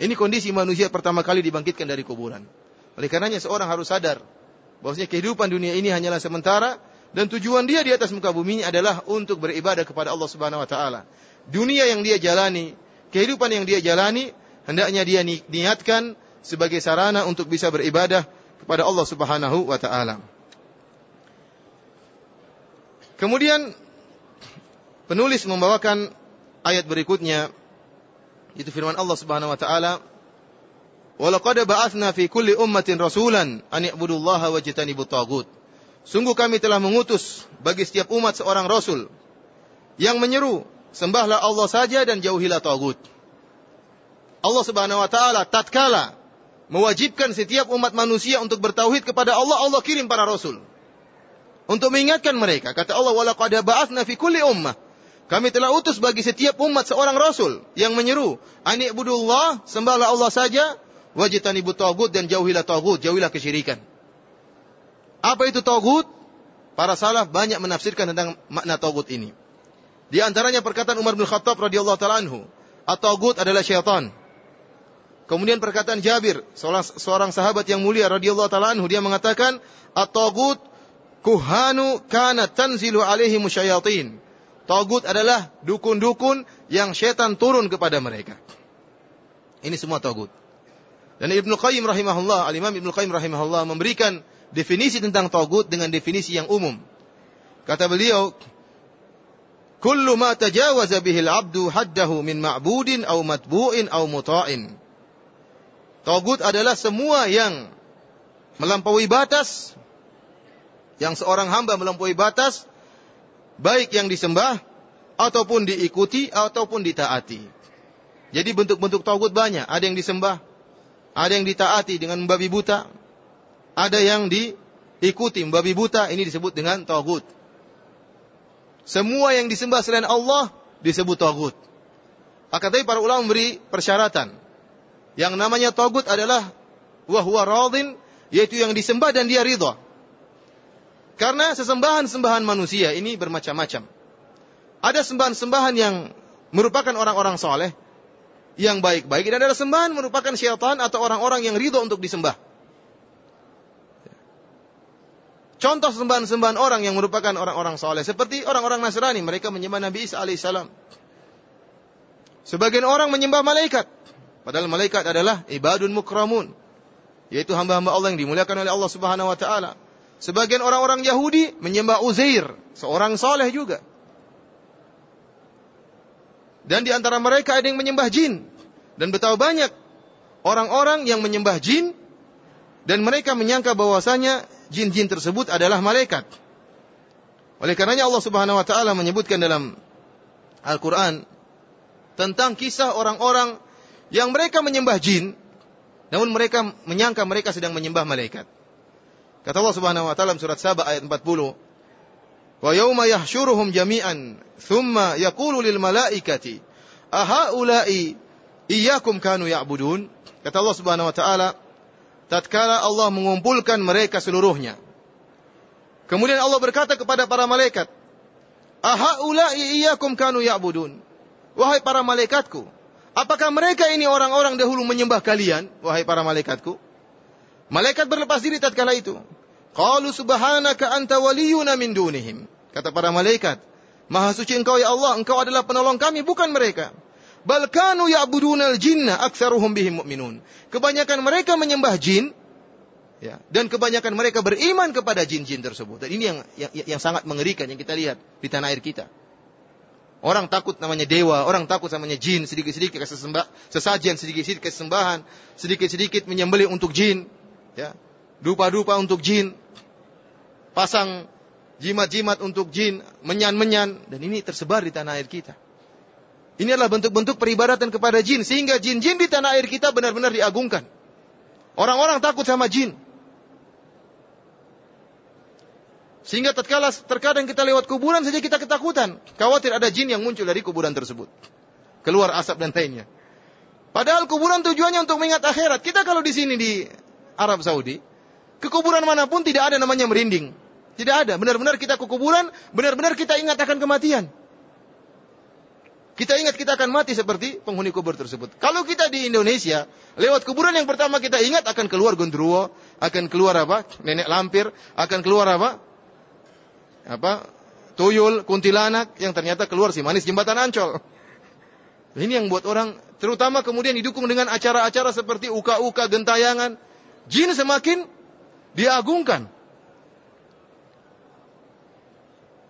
[SPEAKER 1] Ini kondisi manusia pertama kali dibangkitkan dari kuburan. Oleh karenanya seorang harus sadar bahwasanya kehidupan dunia ini hanyalah sementara dan tujuan dia di atas muka bumi adalah untuk beribadah kepada Allah Subhanahu wa taala. Dunia yang dia jalani, kehidupan yang dia jalani hendaknya dia niatkan sebagai sarana untuk bisa beribadah kepada Allah Subhanahu wa taala. Kemudian penulis membawakan ayat berikutnya itu firman Allah Subhanahu wa taala Walaqad ba'athna fi kulli ummatin rasulan an i'budullaha wajtanibut tagut. Sungguh kami telah mengutus bagi setiap umat seorang rasul yang menyeru, sembahlah Allah saja dan jauhilah tagut. Allah Subhanahu wa taala tatkala mewajibkan setiap umat manusia untuk bertauhid kepada Allah, Allah kirim para rasul. Untuk mengingatkan mereka, kata Allah, "Walaqad ba'atsna fi kulli ummah." Kami telah utus bagi setiap umat seorang rasul yang menyeru, "Ani ibudullah, sembahlah Allah saja, wajitanibu tagut dan jauhilah tagut, jauhilah kesyirikan." Apa itu tagut? Para salaf banyak menafsirkan tentang makna tagut ini. Di antaranya perkataan Umar bin Khattab radhiyallahu taala anhu, "At-tagut adalah syaitan." Kemudian perkataan Jabir, seorang, seorang sahabat yang mulia radhiyallahu taala anhu, dia mengatakan, "At-tagut kuhanu kana tanzilu alaihi musyayatin." Tagut adalah dukun-dukun yang setan turun kepada mereka. Ini semua tagut. Dan Ibnu Qayyim rahimahullah, Al-Imam Ibnu Qayyim rahimahullah memberikan definisi tentang tagut dengan definisi yang umum. Kata beliau, "Kullu ma tajawaza bihi al-'abdu haddahu min ma'budin aw matbu'in aw muta'in." Tagut adalah semua yang melampaui batas yang seorang hamba melampaui batas baik yang disembah ataupun diikuti ataupun ditaati. Jadi bentuk-bentuk tauhid banyak, ada yang disembah, ada yang ditaati dengan membabi buta, ada yang diikuti membabi buta, ini disebut dengan tauhid. Semua yang disembah selain Allah disebut. Akan tapi para ulama memberi persyaratan. Yang namanya tauhid adalah wahwa radin, yaitu yang disembah dan dia ridha. Karena sesembahan-sembahan manusia ini bermacam-macam. Ada sembahan-sembahan yang merupakan orang-orang soleh, yang baik-baik, dan ada sembahan merupakan syaitan atau orang-orang yang ridho untuk disembah. Contoh sembahan-sembahan orang yang merupakan orang-orang soleh, seperti orang-orang Nasrani, mereka menyembah Nabi Isa alaihissalam. Sebagian orang menyembah malaikat, padahal malaikat adalah ibadun mukramun, yaitu hamba-hamba Allah yang dimuliakan oleh Allah Subhanahu wa taala. Sebagian orang-orang Yahudi menyembah Uzair, seorang soleh juga. Dan di antara mereka ada yang menyembah jin. Dan betapa banyak orang-orang yang menyembah jin dan mereka menyangka bahwasanya jin-jin tersebut adalah malaikat. Oleh karenanya Allah Subhanahu wa taala menyebutkan dalam Al-Qur'an tentang kisah orang-orang yang mereka menyembah jin namun mereka menyangka mereka sedang menyembah malaikat. Kata Allah Subhanahu wa taala surat Saba ayat 40, "Wa yauma yahsyuruhum jami'an, thumma yaqulu lil malaikati, ahaula'i iyyakum kanu ya'budun?" Kata Allah Subhanahu wa taala, tatkala Allah mengumpulkan mereka seluruhnya. Kemudian Allah berkata kepada para malaikat, "Ahaula'i iyyakum kanu ya'budun?" Wahai para malaikatku, apakah mereka ini orang-orang dahulu menyembah kalian, wahai para malaikatku? Malaikat berlepas diri tatkala itu. Qalu subhanaka anta waliyuna min dunihim. Kata para malaikat, Maha suci engkau ya Allah, engkau adalah penolong kami, bukan mereka. Bal kanu ya'budunal jinna aktsaruhum bihim mu'minun. Kebanyakan mereka menyembah jin, ya, dan kebanyakan mereka beriman kepada jin-jin tersebut. Dan ini yang, yang yang sangat mengerikan yang kita lihat di tanah air kita. Orang takut namanya dewa, orang takut namanya jin, sedikit-sedikit kasih sembah, sesajian sedikit-sedikit kasih sembahan, sedikit-sedikit menyembelih untuk jin ya, dupa-dupa untuk jin, pasang jimat-jimat untuk jin, menyan-menyan, dan ini tersebar di tanah air kita. Ini adalah bentuk-bentuk peribadatan kepada jin, sehingga jin-jin di tanah air kita benar-benar diagungkan. Orang-orang takut sama jin. Sehingga tatkala terkadang kita lewat kuburan saja kita ketakutan. Khawatir ada jin yang muncul dari kuburan tersebut. Keluar asap dan lainnya. Padahal kuburan tujuannya untuk mengingat akhirat. Kita kalau di sini di Arab Saudi, ke kuburan mana pun tidak ada namanya merinding. Tidak ada. Benar-benar kita ke kuburan, benar-benar kita ingat akan kematian. Kita ingat kita akan mati seperti penghuni kubur tersebut. Kalau kita di Indonesia, lewat kuburan yang pertama kita ingat akan keluar gondruwo, akan keluar apa? Nenek lampir, akan keluar apa? Apa? Tuyul, kuntilanak yang ternyata keluar si manis jembatan Ancol. Ini yang buat orang, terutama kemudian didukung dengan acara-acara seperti uka-uka, gentayangan, jin semakin diagungkan.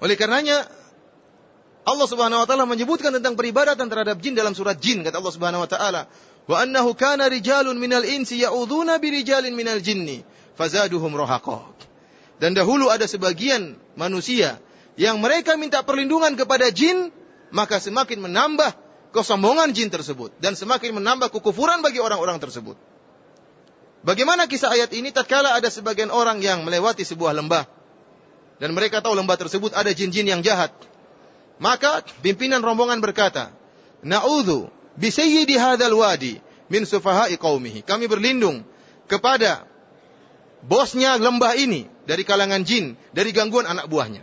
[SPEAKER 1] Oleh karenanya Allah Subhanahu wa taala menyebutkan tentang peribadatan terhadap jin dalam surat Jin kata Allah Subhanahu wa taala, "Wa annahu kana rijalun minal insi ya'udzuuna birijalin minal jinni fazaduhum rahaqa." Dan dahulu ada sebagian manusia. Yang mereka minta perlindungan kepada jin, maka semakin menambah kesombongan jin tersebut. Dan semakin menambah kekufuran bagi orang-orang tersebut. Bagaimana kisah ayat ini? Tatkala ada sebagian orang yang melewati sebuah lembah. Dan mereka tahu lembah tersebut ada jin-jin yang jahat. Maka pimpinan rombongan berkata, "Na'udzu bi sayyidi hadzal wadi min sufaha'i qaumihi." Kami berlindung kepada bosnya lembah ini dari kalangan jin, dari gangguan anak buahnya.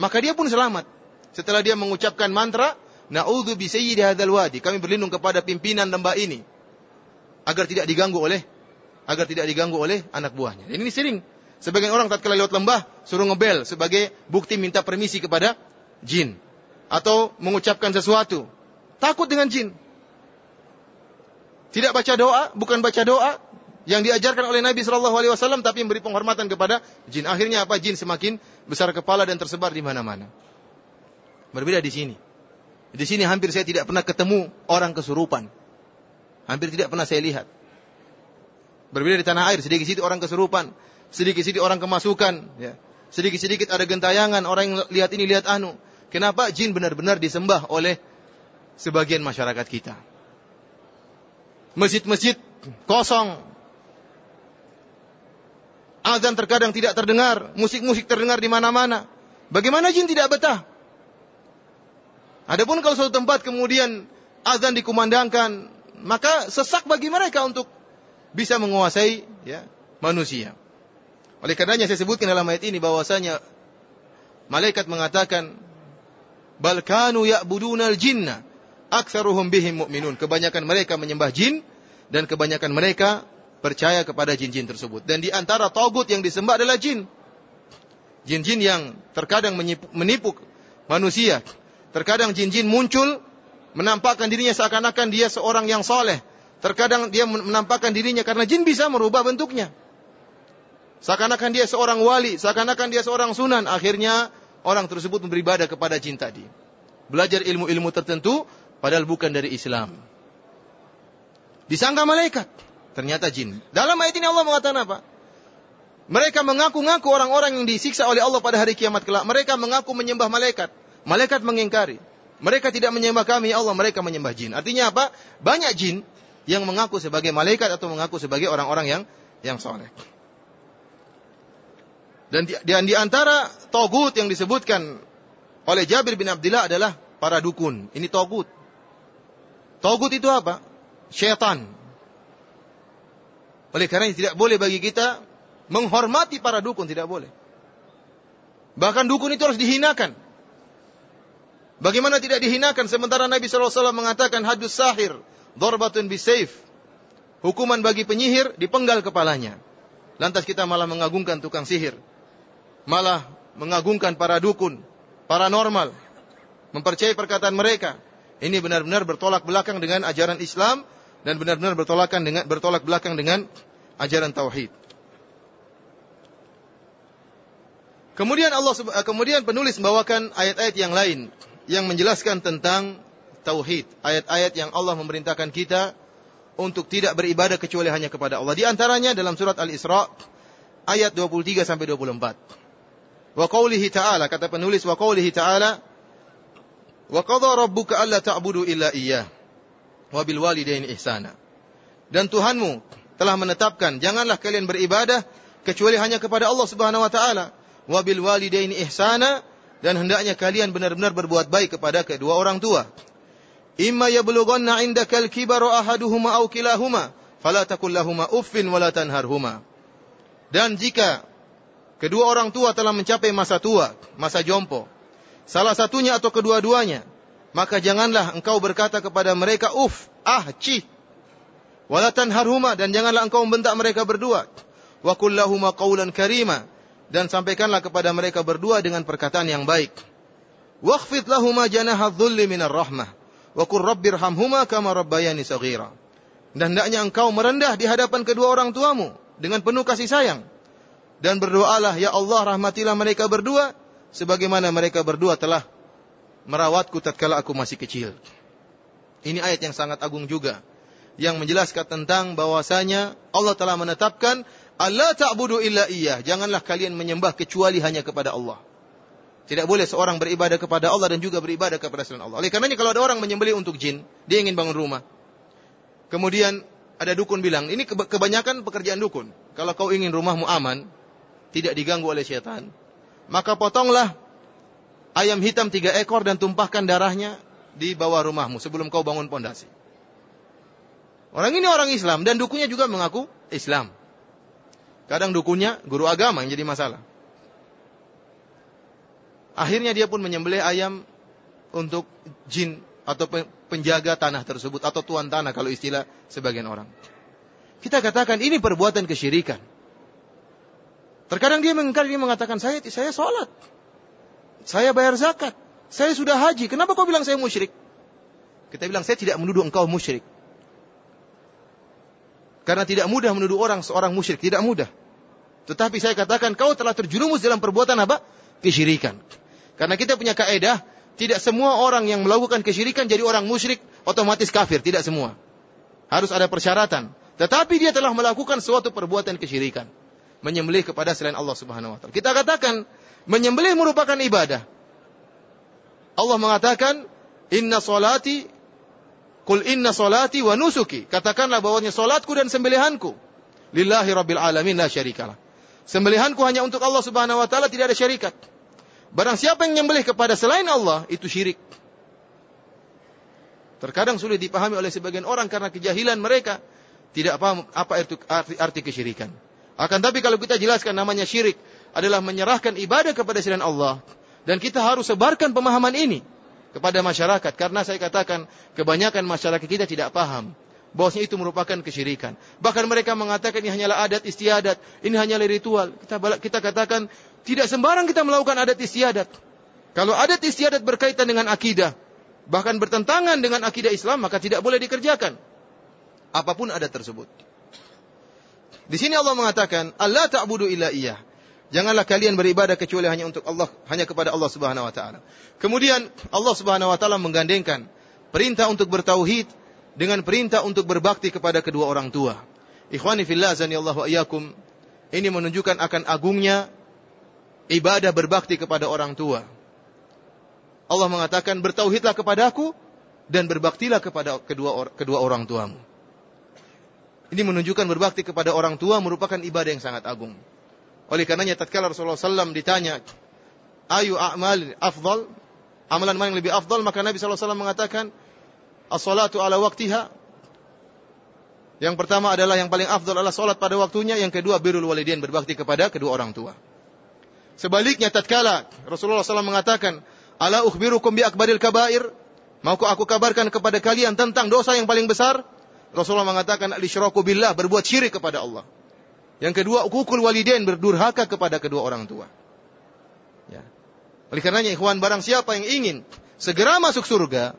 [SPEAKER 1] Maka dia pun selamat. Setelah dia mengucapkan mantra, "Na'udzu bi sayyidi hadzal wadi." Kami berlindung kepada pimpinan lembah ini agar tidak diganggu oleh agar tidak diganggu oleh anak buahnya. Ini sering sebagian orang tatkala lewat lembah suruh ngebel sebagai bukti minta permisi kepada jin atau mengucapkan sesuatu. Takut dengan jin. Tidak baca doa, bukan baca doa yang diajarkan oleh Nabi Shallallahu Alaihi Wasallam, tapi memberi penghormatan kepada jin. Akhirnya apa? Jin semakin besar kepala dan tersebar di mana-mana. Berbeda di sini. Di sini hampir saya tidak pernah ketemu orang kesurupan. Hampir tidak pernah saya lihat. Berbeda di tanah air, sedikit-sedikit orang kesurupan, sedikit-sedikit orang kemasukan, ya. Sedikit-sedikit ada gentayangan, orang yang lihat ini, lihat anu. Kenapa jin benar-benar disembah oleh sebagian masyarakat kita? Masjid-masjid kosong. Azan terkadang tidak terdengar, musik-musik terdengar di mana-mana. Bagaimana jin tidak betah? Adapun kalau suatu tempat kemudian azan dikumandangkan, maka sesak bagi mereka untuk bisa menguasai ya, manusia. Oleh karenanya saya sebutkan dalam ayat ini bahwasanya malaikat mengatakan bal kanu ya'budunal jinna aktsaruhum bihim mu'minun. Kebanyakan mereka menyembah jin dan kebanyakan mereka percaya kepada jin-jin tersebut. Dan di antara togut yang disembah adalah jin. Jin-jin yang terkadang menipu manusia. Terkadang jin-jin muncul menampakkan dirinya seakan-akan dia seorang yang soleh. Terkadang dia menampakkan dirinya karena jin bisa merubah bentuknya. Seakan-akan dia seorang wali, seakan-akan dia seorang sunan. Akhirnya orang tersebut beribadah kepada jin tadi. Belajar ilmu-ilmu tertentu padahal bukan dari Islam. Disangka malaikat, ternyata jin. Dalam ayat ini Allah mengatakan apa? Mereka mengaku-ngaku orang-orang yang disiksa oleh Allah pada hari kiamat kelak. Mereka mengaku menyembah malaikat. Malaikat mengingkari. Mereka tidak menyembah kami, ya Allah mereka menyembah jin. Artinya apa? Banyak jin yang mengaku sebagai malaikat atau mengaku sebagai orang-orang yang yang soleh. Dan di, di, antara togut yang disebutkan oleh Jabir bin Abdullah adalah para dukun. Ini togut. Togut itu apa? Syaitan. Oleh karena tidak boleh bagi kita menghormati para dukun, tidak boleh. Bahkan dukun itu harus dihinakan. Bagaimana tidak dihinakan sementara Nabi SAW mengatakan hadus sahir, dorbatun bisayf. Hukuman bagi penyihir dipenggal kepalanya. Lantas kita malah mengagungkan tukang sihir malah mengagungkan para dukun, paranormal, mempercayai perkataan mereka. Ini benar-benar bertolak belakang dengan ajaran Islam dan benar-benar dengan bertolak belakang dengan ajaran tauhid. Kemudian Allah eh, kemudian penulis membawakan ayat-ayat yang lain yang menjelaskan tentang tauhid, ayat-ayat yang Allah memerintahkan kita untuk tidak beribadah kecuali hanya kepada Allah. Di antaranya dalam surat Al-Isra ayat 23 sampai 24. Wa qawlihi ta'ala, kata penulis wa qawlihi ta'ala, wa qadha rabbuka alla ta'budu illa iyyah wa bil walidaini ihsana. Dan Tuhanmu telah menetapkan janganlah kalian beribadah kecuali hanya kepada Allah Subhanahu wa taala. Wa bil walidaini ihsana dan hendaknya kalian benar-benar berbuat baik kepada kedua orang tua. Imma yablughanna 'indaka al-kibara ahaduhuma aw kilahuma fala takul lahumā uffin wa la tanharhuma. Dan jika Kedua orang tua telah mencapai masa tua, masa jompo. Salah satunya atau kedua-duanya. Maka janganlah engkau berkata kepada mereka, uf, ah, cih. Walatan harhuma, dan janganlah engkau membentak mereka berdua. Wa kullahuma qawlan karima. Dan sampaikanlah kepada mereka berdua dengan perkataan yang baik. Waqfid lahuma janaha dhulli minar rahmah. Wa kur rabbirhamhuma kama rabbayani saghira. Dan hendaknya engkau merendah di hadapan kedua orang tuamu dengan penuh kasih sayang dan berdoalah ya Allah rahmatilah mereka berdua sebagaimana mereka berdua telah merawatku tatkala aku masih kecil. Ini ayat yang sangat agung juga yang menjelaskan tentang bahwasanya Allah telah menetapkan Allah ta'budu illa iyyah. Janganlah kalian menyembah kecuali hanya kepada Allah. Tidak boleh seorang beribadah kepada Allah dan juga beribadah kepada selain Allah. Oleh karenanya kalau ada orang menyembelih untuk jin, dia ingin bangun rumah. Kemudian ada dukun bilang, ini kebanyakan pekerjaan dukun. Kalau kau ingin rumahmu aman, tidak diganggu oleh setan, maka potonglah ayam hitam tiga ekor dan tumpahkan darahnya di bawah rumahmu sebelum kau bangun pondasi. Orang ini orang Islam dan dukunya juga mengaku Islam. Kadang dukunya guru agama yang jadi masalah. Akhirnya dia pun menyembelih ayam untuk jin atau penjaga tanah tersebut atau tuan tanah kalau istilah sebagian orang. Kita katakan ini perbuatan kesyirikan. Terkadang dia mengingkari, dia mengatakan saya saya sholat, saya bayar zakat, saya sudah haji. Kenapa kau bilang saya musyrik? Kita bilang saya tidak menuduh engkau musyrik. Karena tidak mudah menuduh orang seorang musyrik, tidak mudah. Tetapi saya katakan kau telah terjerumus dalam perbuatan apa? Kesyirikan. Karena kita punya kaedah, tidak semua orang yang melakukan kesyirikan jadi orang musyrik otomatis kafir, tidak semua. Harus ada persyaratan. Tetapi dia telah melakukan suatu perbuatan kesyirikan. Menyembelih kepada selain Allah Subhanahu wa taala. Kita katakan menyembelih merupakan ibadah. Allah mengatakan, "Inna salati Kul inna solati wa nusuki. Katakanlah bahwanya solatku dan sembelihanku. Lillahi rabbil alamin la syarikalah. Sembelihanku hanya untuk Allah subhanahu wa ta'ala tidak ada syarikat. Barang siapa yang menyembelih kepada selain Allah, itu syirik. Terkadang sulit dipahami oleh sebagian orang karena kejahilan mereka. Tidak paham apa arti, arti, arti kesyirikan. Akan tapi kalau kita jelaskan namanya syirik adalah menyerahkan ibadah kepada selain Allah. Dan kita harus sebarkan pemahaman ini kepada masyarakat karena saya katakan kebanyakan masyarakat kita tidak paham bahwasanya itu merupakan kesyirikan. Bahkan mereka mengatakan ini hanyalah adat istiadat, ini hanyalah ritual. Kita kita katakan tidak sembarang kita melakukan adat istiadat. Kalau adat istiadat berkaitan dengan akidah, bahkan bertentangan dengan akidah Islam, maka tidak boleh dikerjakan. Apa pun adat tersebut. Di sini Allah mengatakan, Allah ta'budu illa iyah. Janganlah kalian beribadah kecuali hanya untuk Allah, hanya kepada Allah Subhanahu wa taala. Kemudian Allah Subhanahu wa taala menggandengkan perintah untuk bertauhid dengan perintah untuk berbakti kepada kedua orang tua. Ikhwani fillah iyyakum. Ini menunjukkan akan agungnya ibadah berbakti kepada orang tua. Allah mengatakan bertauhidlah kepadaku dan berbaktilah kepada kedua kedua orang tuamu. Ini menunjukkan berbakti kepada orang tua merupakan ibadah yang sangat agung. Oleh karenanya tatkala Rasulullah SAW ditanya, ayu a'mal afdal? Amalan mana yang lebih afdal? Maka Nabi SAW mengatakan, as-salatu ala waktiha. Yang pertama adalah yang paling afdal adalah salat pada waktunya. Yang kedua birrul walidain berbakti kepada kedua orang tua. Sebaliknya tatkala Rasulullah SAW mengatakan, ala ukhbirukum bi akbaril kabair? Maukah aku kabarkan kepada kalian tentang dosa yang paling besar? Rasulullah mengatakan al-isyraku billah, berbuat syirik kepada Allah. Yang kedua, ukukul walidain berdurhaka kepada kedua orang tua. Ya. Oleh karenanya ikhwan barang siapa yang ingin segera masuk surga,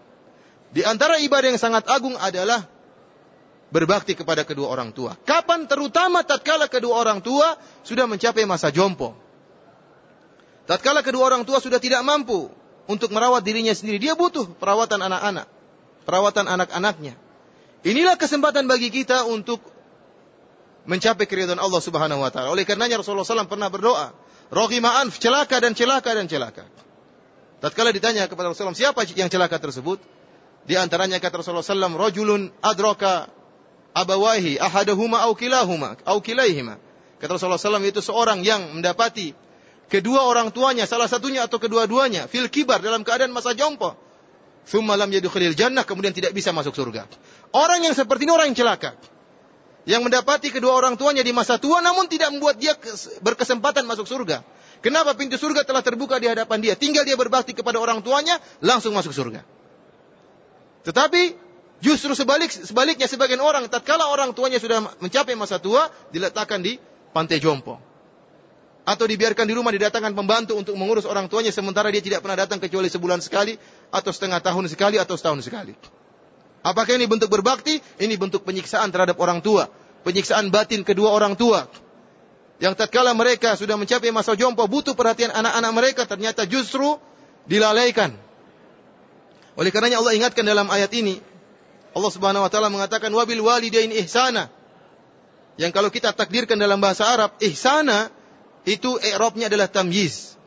[SPEAKER 1] di antara ibadah yang sangat agung adalah berbakti kepada kedua orang tua. Kapan terutama tatkala kedua orang tua sudah mencapai masa jompo. Tatkala kedua orang tua sudah tidak mampu untuk merawat dirinya sendiri, dia butuh perawatan anak-anak, perawatan anak-anaknya. Inilah kesempatan bagi kita untuk mencapai keridhaan Allah Subhanahu wa taala. Oleh karenanya Rasulullah SAW pernah berdoa, "Rohima'an celaka dan celaka dan celaka." Tatkala ditanya kepada Rasulullah siapa yang celaka tersebut? Di antaranya kata Rasulullah SAW, "Rajulun adraka abawahi ahaduhuma aw kilahuma aw kilaihima." Kata Rasulullah SAW itu seorang yang mendapati kedua orang tuanya, salah satunya atau kedua-duanya fil kibar dalam keadaan masa jompo. Thumma lam yadkhulil jannah kemudian tidak bisa masuk surga. Orang yang seperti ini orang yang celaka yang mendapati kedua orang tuanya di masa tua namun tidak membuat dia berkesempatan masuk surga. Kenapa pintu surga telah terbuka di hadapan dia? Tinggal dia berbakti kepada orang tuanya, langsung masuk surga. Tetapi justru sebalik, sebaliknya sebagian orang, tatkala orang tuanya sudah mencapai masa tua, diletakkan di pantai jompo. Atau dibiarkan di rumah didatangkan pembantu untuk mengurus orang tuanya, sementara dia tidak pernah datang kecuali sebulan sekali, atau setengah tahun sekali, atau setahun sekali. Apakah ini bentuk berbakti? Ini bentuk penyiksaan terhadap orang tua. Penyiksaan batin kedua orang tua. Yang tatkala mereka sudah mencapai masa jompo butuh perhatian anak-anak mereka ternyata justru dilalaikan. Oleh karenanya Allah ingatkan dalam ayat ini Allah Subhanahu wa taala mengatakan wabil walidain ihsana. Yang kalau kita takdirkan dalam bahasa Arab, ihsana itu i'rabnya adalah tamyiz.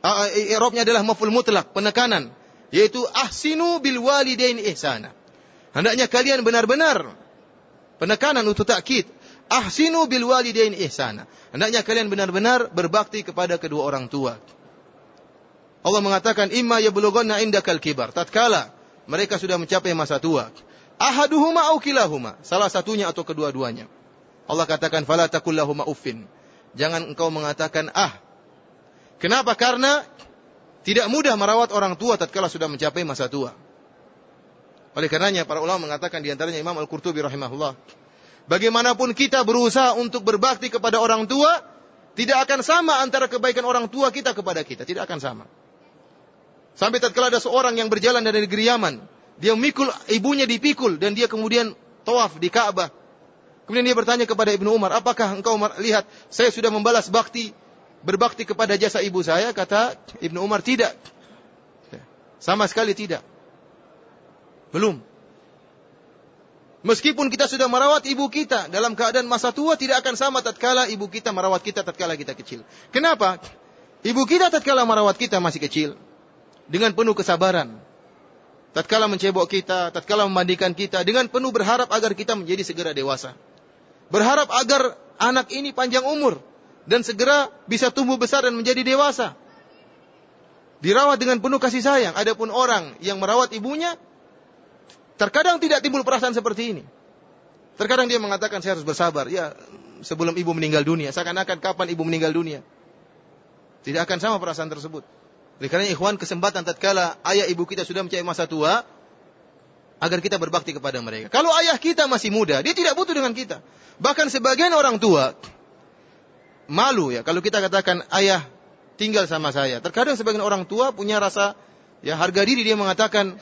[SPEAKER 1] I'rabnya adalah maf'ul mutlak, penekanan, yaitu ahsinu bil walidain ihsana. Hendaknya kalian benar-benar penekanan untuk takkid ahsinu bil walidain ihsana. Hendaknya kalian benar-benar berbakti kepada kedua orang tua. Allah mengatakan imma yablughanna indakal kibar. Tatkala mereka sudah mencapai masa tua. Ahaduhuma au kilahuma, salah satunya atau kedua-duanya. Allah katakan fala takullahuma uffin. Jangan engkau mengatakan ah. Kenapa? Karena tidak mudah merawat orang tua tatkala sudah mencapai masa tua. Oleh karenanya para ulama mengatakan di antaranya Imam Al-Qurtubi rahimahullah, bagaimanapun kita berusaha untuk berbakti kepada orang tua, tidak akan sama antara kebaikan orang tua kita kepada kita, tidak akan sama. Sampai tatkala ada seorang yang berjalan dari negeri Yaman, dia memikul ibunya dipikul dan dia kemudian tawaf di Ka'bah. Kemudian dia bertanya kepada Ibnu Umar, apakah engkau lihat saya sudah membalas bakti, berbakti kepada jasa ibu saya? Kata Ibnu Umar, tidak. Sama sekali tidak. Belum. Meskipun kita sudah merawat ibu kita dalam keadaan masa tua tidak akan sama tatkala ibu kita merawat kita tatkala kita kecil. Kenapa? Ibu kita tatkala merawat kita masih kecil dengan penuh kesabaran. Tatkala mencebok kita, tatkala memandikan kita dengan penuh berharap agar kita menjadi segera dewasa. Berharap agar anak ini panjang umur dan segera bisa tumbuh besar dan menjadi dewasa. Dirawat dengan penuh kasih sayang. Adapun orang yang merawat ibunya, terkadang tidak timbul perasaan seperti ini. Terkadang dia mengatakan saya harus bersabar. Ya, sebelum ibu meninggal dunia. Seakan-akan kapan ibu meninggal dunia. Tidak akan sama perasaan tersebut. Oleh karena ikhwan kesempatan tatkala ayah ibu kita sudah mencapai masa tua, agar kita berbakti kepada mereka. Kalau ayah kita masih muda, dia tidak butuh dengan kita. Bahkan sebagian orang tua malu ya kalau kita katakan ayah tinggal sama saya. Terkadang sebagian orang tua punya rasa ya harga diri dia mengatakan,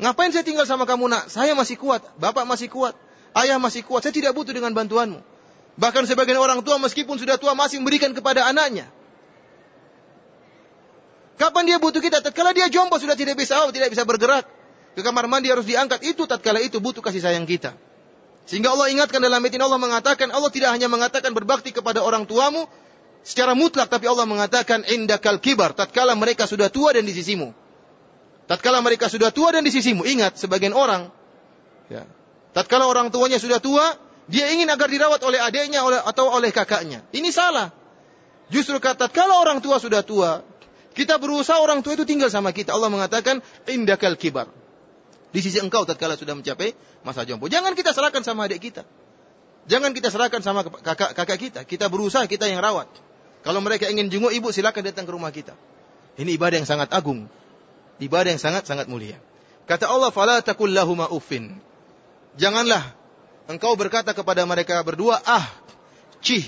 [SPEAKER 1] "Ngapain saya tinggal sama kamu, Nak? Saya masih kuat, bapak masih kuat, ayah masih kuat. Saya tidak butuh dengan bantuanmu." Bahkan sebagian orang tua meskipun sudah tua masih memberikan kepada anaknya. Kapan dia butuh kita? Tatkala dia jompo sudah tidak bisa tidak bisa bergerak ke kamar mandi harus diangkat. Itu tatkala itu butuh kasih sayang kita. Sehingga Allah ingatkan dalam ayat ini Allah mengatakan Allah tidak hanya mengatakan berbakti kepada orang tuamu secara mutlak tapi Allah mengatakan indakal kibar tatkala mereka sudah tua dan di sisimu. Tatkala mereka sudah tua dan di sisimu, ingat sebagian orang ya. Tatkala orang tuanya sudah tua, dia ingin agar dirawat oleh adiknya atau oleh kakaknya. Ini salah. Justru kata kalau orang tua sudah tua, kita berusaha orang tua itu tinggal sama kita. Allah mengatakan indakal kibar di sisi engkau tatkala sudah mencapai masa jompo. Jangan kita serahkan sama adik kita. Jangan kita serahkan sama kakak kakak kita. Kita berusaha kita yang rawat. Kalau mereka ingin jenguk ibu silakan datang ke rumah kita. Ini ibadah yang sangat agung. Ibadah yang sangat sangat mulia. Kata Allah, "Fala takul uffin." Janganlah engkau berkata kepada mereka berdua, "Ah, cih."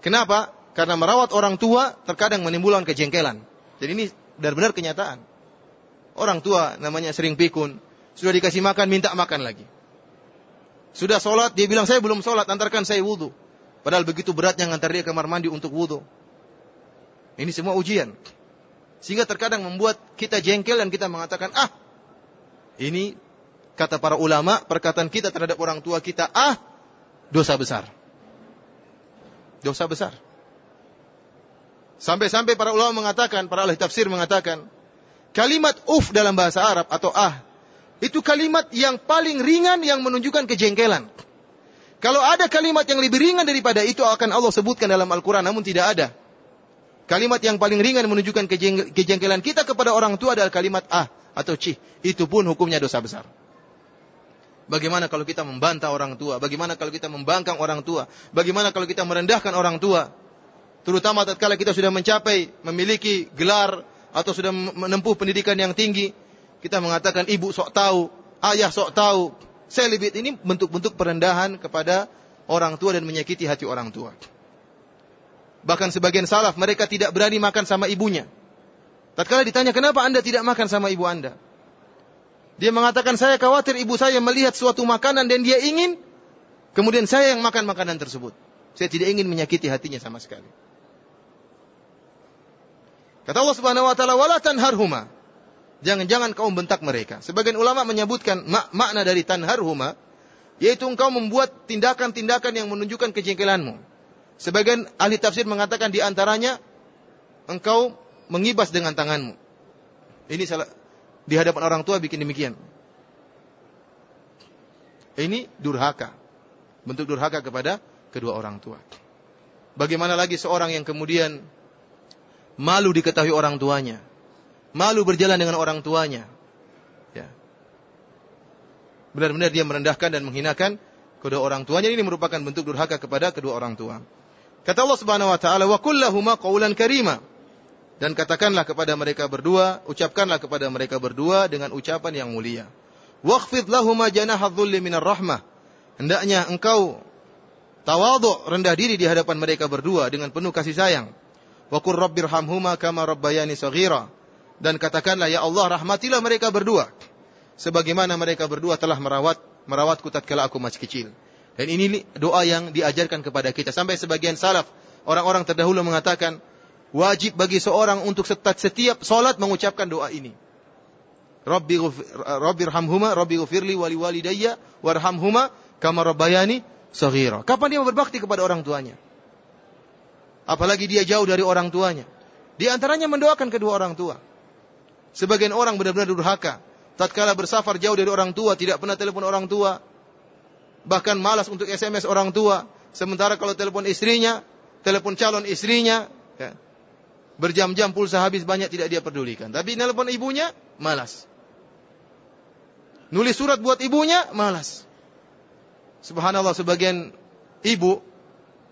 [SPEAKER 1] Kenapa? Karena merawat orang tua terkadang menimbulkan kejengkelan. Jadi ini benar-benar kenyataan. Orang tua namanya sering pikun, sudah dikasih makan, minta makan lagi. Sudah sholat, dia bilang, saya belum sholat, antarkan saya wudhu. Padahal begitu beratnya ngantar dia kamar mandi untuk wudhu. Ini semua ujian. Sehingga terkadang membuat kita jengkel dan kita mengatakan, ah, ini kata para ulama, perkataan kita terhadap orang tua kita, ah, dosa besar. Dosa besar. Sampai-sampai para ulama mengatakan, para ahli tafsir mengatakan, kalimat uf dalam bahasa Arab atau ah itu kalimat yang paling ringan yang menunjukkan kejengkelan. Kalau ada kalimat yang lebih ringan daripada itu akan Allah sebutkan dalam Al-Quran, namun tidak ada. Kalimat yang paling ringan menunjukkan kejengkelan kita kepada orang tua adalah kalimat ah atau cih. Itu pun hukumnya dosa besar. Bagaimana kalau kita membantah orang tua? Bagaimana kalau kita membangkang orang tua? Bagaimana kalau kita merendahkan orang tua? Terutama tatkala kita sudah mencapai memiliki gelar atau sudah menempuh pendidikan yang tinggi, kita mengatakan ibu sok tahu, ayah sok tahu. Lebih ini bentuk-bentuk perendahan kepada orang tua dan menyakiti hati orang tua. Bahkan sebagian salaf mereka tidak berani makan sama ibunya. Tatkala ditanya kenapa anda tidak makan sama ibu anda? Dia mengatakan saya khawatir ibu saya melihat suatu makanan dan dia ingin kemudian saya yang makan makanan tersebut. Saya tidak ingin menyakiti hatinya sama sekali. Kata Allah Subhanahu wa taala, "Wala tanharhuma." Jangan-jangan kau bentak mereka. Sebagian ulama menyebutkan mak makna dari tanharhuma yaitu engkau membuat tindakan-tindakan yang menunjukkan kejengkelanmu. Sebagian ahli tafsir mengatakan di antaranya engkau mengibas dengan tanganmu. Ini salah di hadapan orang tua bikin demikian. Ini durhaka. Bentuk durhaka kepada kedua orang tua. Bagaimana lagi seorang yang kemudian malu diketahui orang tuanya, malu berjalan dengan orang tuanya, ya. Benar-benar dia merendahkan dan menghinakan kedua orang tuanya ini merupakan bentuk durhaka kepada kedua orang tua. Kata Allah Subhanahu wa taala, "Wa kullahuma qaulan karima." Dan katakanlah kepada mereka berdua, ucapkanlah kepada mereka berdua dengan ucapan yang mulia. Waqfid lahuma janaha dhulli minar rahmah. Hendaknya engkau tawadhu rendah diri di hadapan mereka berdua dengan penuh kasih sayang. Wa qur rabbirhamhuma kama rabbayani saghira. Dan katakanlah ya Allah rahmatilah mereka berdua sebagaimana mereka berdua telah merawat merawatku tatkala aku masih kecil. Dan ini doa yang diajarkan kepada kita sampai sebagian salaf orang-orang terdahulu mengatakan wajib bagi seorang untuk setiap salat mengucapkan doa ini. Rabbi Rabbirhamhuma Rabbi ghfirli wali walidayya warhamhuma kama rabbayani saghira. Kapan dia berbakti kepada orang tuanya? Apalagi dia jauh dari orang tuanya. Di antaranya mendoakan kedua orang tua. Sebagian orang benar-benar durhaka. Tatkala bersafar jauh dari orang tua, tidak pernah telepon orang tua. Bahkan malas untuk SMS orang tua. Sementara kalau telepon istrinya, telepon calon istrinya, ya, berjam-jam pulsa habis banyak tidak dia pedulikan. Tapi telepon ibunya, malas. Nulis surat buat ibunya, malas. Subhanallah, sebagian ibu,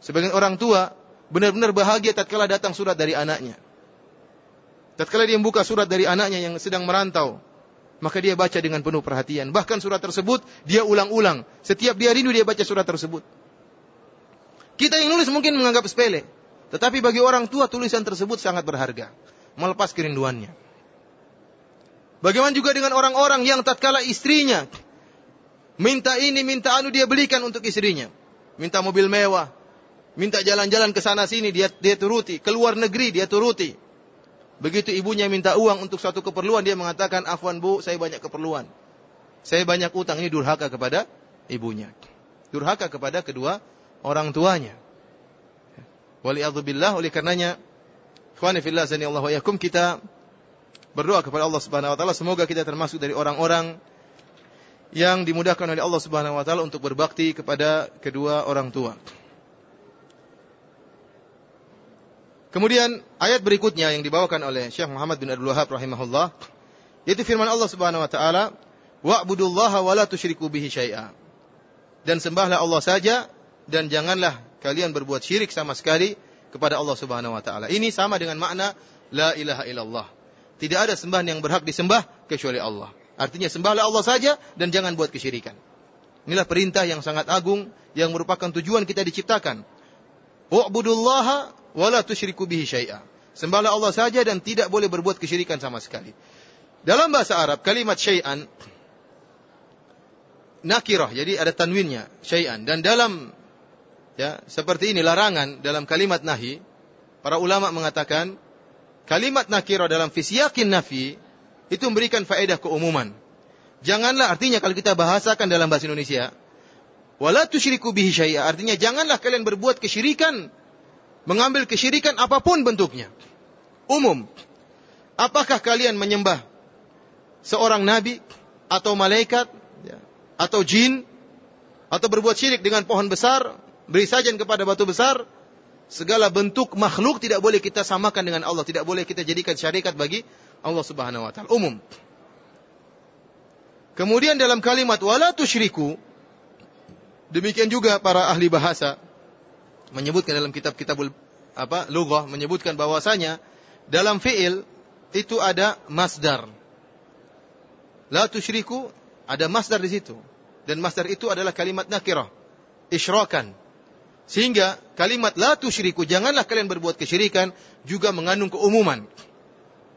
[SPEAKER 1] sebagian orang tua, benar-benar bahagia tatkala datang surat dari anaknya. Tatkala dia membuka surat dari anaknya yang sedang merantau, maka dia baca dengan penuh perhatian. Bahkan surat tersebut dia ulang-ulang. Setiap dia rindu dia baca surat tersebut. Kita yang nulis mungkin menganggap sepele, tetapi bagi orang tua tulisan tersebut sangat berharga, melepas kerinduannya. Bagaimana juga dengan orang-orang yang tatkala istrinya minta ini, minta anu dia belikan untuk istrinya. Minta mobil mewah, minta jalan-jalan ke sana sini dia dia turuti, keluar negeri dia turuti. Begitu ibunya minta uang untuk suatu keperluan dia mengatakan, "Afwan Bu, saya banyak keperluan. Saya banyak utang." Ini durhaka kepada ibunya. Durhaka kepada kedua orang tuanya. Waliyadzubillah oleh karenanya ikhwani fillah Allah wa yakum kita berdoa kepada Allah Subhanahu wa taala semoga kita termasuk dari orang-orang yang dimudahkan oleh Allah Subhanahu wa taala untuk berbakti kepada kedua orang tua. Kemudian ayat berikutnya yang dibawakan oleh Syekh Muhammad bin Abdul Wahab rahimahullah yaitu firman Allah Subhanahu wa taala wa'budullaha wa la tusyriku bihi syai'a. Dan sembahlah Allah saja dan janganlah kalian berbuat syirik sama sekali kepada Allah Subhanahu wa taala. Ini sama dengan makna la ilaha illallah. Tidak ada sembahan yang berhak disembah kecuali Allah. Artinya sembahlah Allah saja dan jangan buat kesyirikan. Inilah perintah yang sangat agung yang merupakan tujuan kita diciptakan. Wa'budullaha wala tusyriku bihi syai'a. Sembahlah Allah saja dan tidak boleh berbuat kesyirikan sama sekali. Dalam bahasa Arab kalimat syai'an nakirah, jadi ada tanwinnya, syai'an. Dan dalam ya, seperti ini larangan dalam kalimat nahi, para ulama mengatakan kalimat nakirah dalam fisyakin nafi itu memberikan faedah keumuman. Janganlah artinya kalau kita bahasakan dalam bahasa Indonesia, wala tusyriku bihi syai'a, artinya janganlah kalian berbuat kesyirikan mengambil kesyirikan apa pun bentuknya. Umum. Apakah kalian menyembah seorang nabi atau malaikat ya, atau jin atau berbuat syirik dengan pohon besar, beri sajian kepada batu besar, segala bentuk makhluk tidak boleh kita samakan dengan Allah, tidak boleh kita jadikan syarikat bagi Allah Subhanahu wa taala. Umum. Kemudian dalam kalimat wala tusyriku demikian juga para ahli bahasa menyebutkan dalam kitab-kitab apa lughah menyebutkan bahwasanya dalam fiil itu ada masdar. La tusyriku ada masdar di situ dan masdar itu adalah kalimat nakirah, isyrakan. Sehingga kalimat la tusyriku janganlah kalian berbuat kesyirikan juga mengandung keumuman.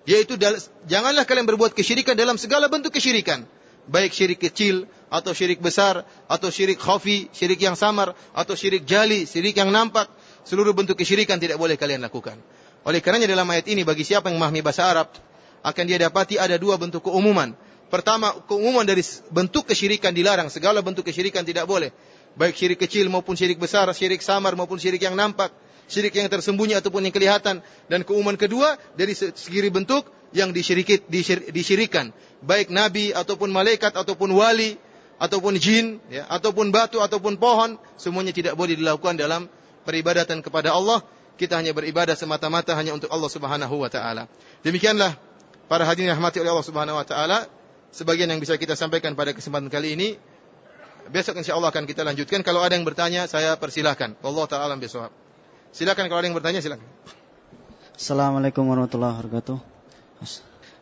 [SPEAKER 1] Yaitu janganlah kalian berbuat kesyirikan dalam segala bentuk kesyirikan. Baik syirik kecil atau syirik besar atau syirik khafi, syirik yang samar atau syirik jali, syirik yang nampak, seluruh bentuk kesyirikan tidak boleh kalian lakukan. Oleh karenanya dalam ayat ini bagi siapa yang memahami bahasa Arab akan dia dapati ada dua bentuk keumuman. Pertama, keumuman dari bentuk kesyirikan dilarang, segala bentuk kesyirikan tidak boleh. Baik syirik kecil maupun syirik besar, syirik samar maupun syirik yang nampak, syirik yang tersembunyi ataupun yang kelihatan. Dan keumuman kedua dari segi bentuk yang disyirikit, disyir, disyirikan. Baik nabi ataupun malaikat ataupun wali ataupun jin, ya, ataupun batu ataupun pohon, semuanya tidak boleh dilakukan dalam peribadatan kepada Allah. Kita hanya beribadah semata-mata hanya untuk Allah Subhanahu wa taala. Demikianlah para hadirin yang rahmati oleh Allah Subhanahu wa taala sebagian yang bisa kita sampaikan pada kesempatan kali ini. Besok insya Allah akan kita lanjutkan. Kalau ada yang bertanya, saya persilahkan. Allah Ta'ala besok. Silakan kalau ada yang bertanya, silakan.
[SPEAKER 2] Assalamualaikum warahmatullahi wabarakatuh.